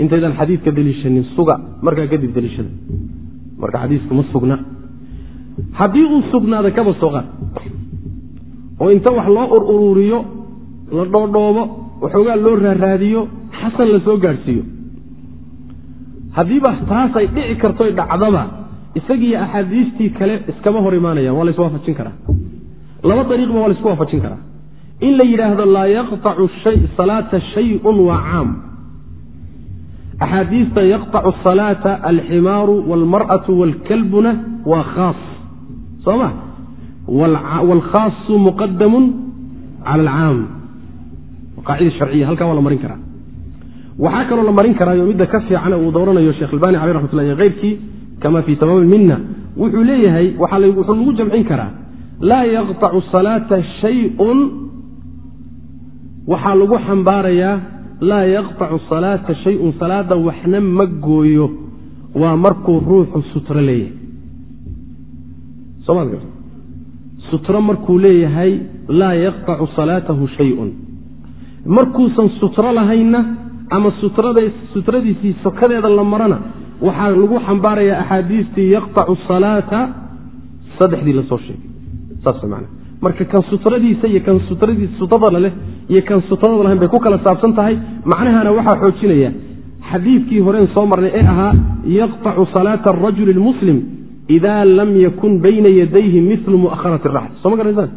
Intaydan xadiidka deliishanin suga. Markaa kadib deliishada. Marka xadiisku ma sugna. Haddii uu sugnaada kaba soo qaad oo inta wax loo ur uruuriyo la dhoodhoobo waxoogaa loo raaraadiyo xasan la soo gaadhsiiyo haddiiba taasay dhici kartoy dhacdaba isagiiyo axaadiistii kale iskama hor imaanayaan waa lays waafajin karaa. Laba dariiqba waa laysku waafajin karaa. In la yidhaahdo laa yaqtacu salaata shayun waa caam. Axaadiista yaqtacu salaata alximaaru walmar'atu waalkalbuna waa khaas. Soo ma? Waalkhaasu muqadamun cala alcaam qaacida sharciya halkaa waa la marin karaa. Waxaa kaloo la marin karaayo midda ka fiican uu dooranayo sheekh albani caleh raxmat llah iyo keyrkii kama fii tamaam minna. Wuxuu leeyahay wuxuu lagu jamcin karaa laa yaqtacu salaata shayun waxaa lagu xambaarayaa laa yaqtacu salaata shayun salaada waxna ma gooyo waa markuu ruuxu sutro leeyahay. Sutro markuu leeyahay laa yaqtacu salaatahu shayun markuusan sutro lahaynna ama sutradiisii sokadeeda la marana waxaa lagu xambaarayaa axaadiistii yaqtacu salaata saddexdii la soo sheegay. Saas man marka kan sutradiisa iyo kan sutrada leh iyo kan sutrada lahayn bay ku kala saabsan tahay. Macnahana waxaa xoojinaya xadiidkii horeen soo marnay ee ahaa yaqtacu salaata arajuli lmuslim ida lam yakun bayna yadayhi milu muaharati raxl soo ma garanaysaan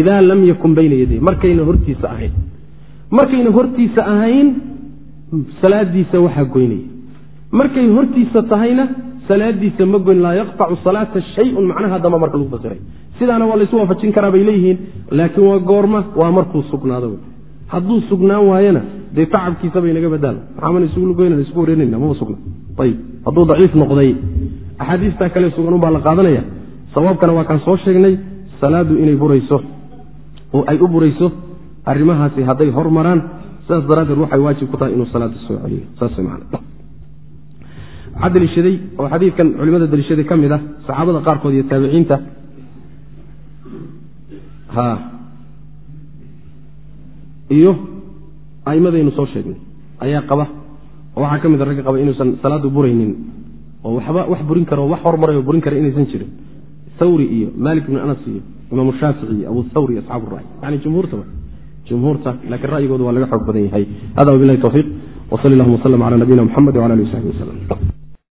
idaa lam yakun bayna yadayhi. Markayna hortiisa ahayn markayna hortiisa ahayn salaadiisa waxaa goynaya. Markay hortiisa tahayna salaadiisa ma goyn laa yaqtacu salaata shayun macnaha damba marka lagu fasiray. Sidaana waa laysu waafajin karaa bay leeyihiin laakiin waa goorma waa markuu sugnaado. Hadduu sugnaan waayana dee tacabkiisa bay naga badaan maxaamana isugu lugoynana isku wareerinayna maba sugna ayib hadduu daciif noqday. Axaadiistaa kale sugan unbaa la qaadanaya. Sawaabkana waa kaan soo sheegnay salaadu inay burayso oo ay u burayso arrimahaasi hadday hormaraan sidaas daraaddeed waxay waajib ku tahay inuu salaada soo celiyo. Saas waxaa daliishaday oo xadiidkan culimada daliishaday ka mid ah saxaabada qaarkood iyo taabiciinta. Iyo aimadaynu soo sheegnay. Ayaa qaba oo waxaa ka mid a ragga qaba inuusan salaadu buraynin oo waxba wax burin karo wax hormarayo burin kara inaysan jirin. Thawri iyo malik bn anas iyo imaam shaafici iyo abu thawr iyo asxaabu ray yani jumhuurtaba jumhuurta laakiin ra'yigooda waa laga xoog badan yahay hada wabilahi towfiiq wsal llahuma wslm cala nabiyina mxamed wala alih w saxbi waslm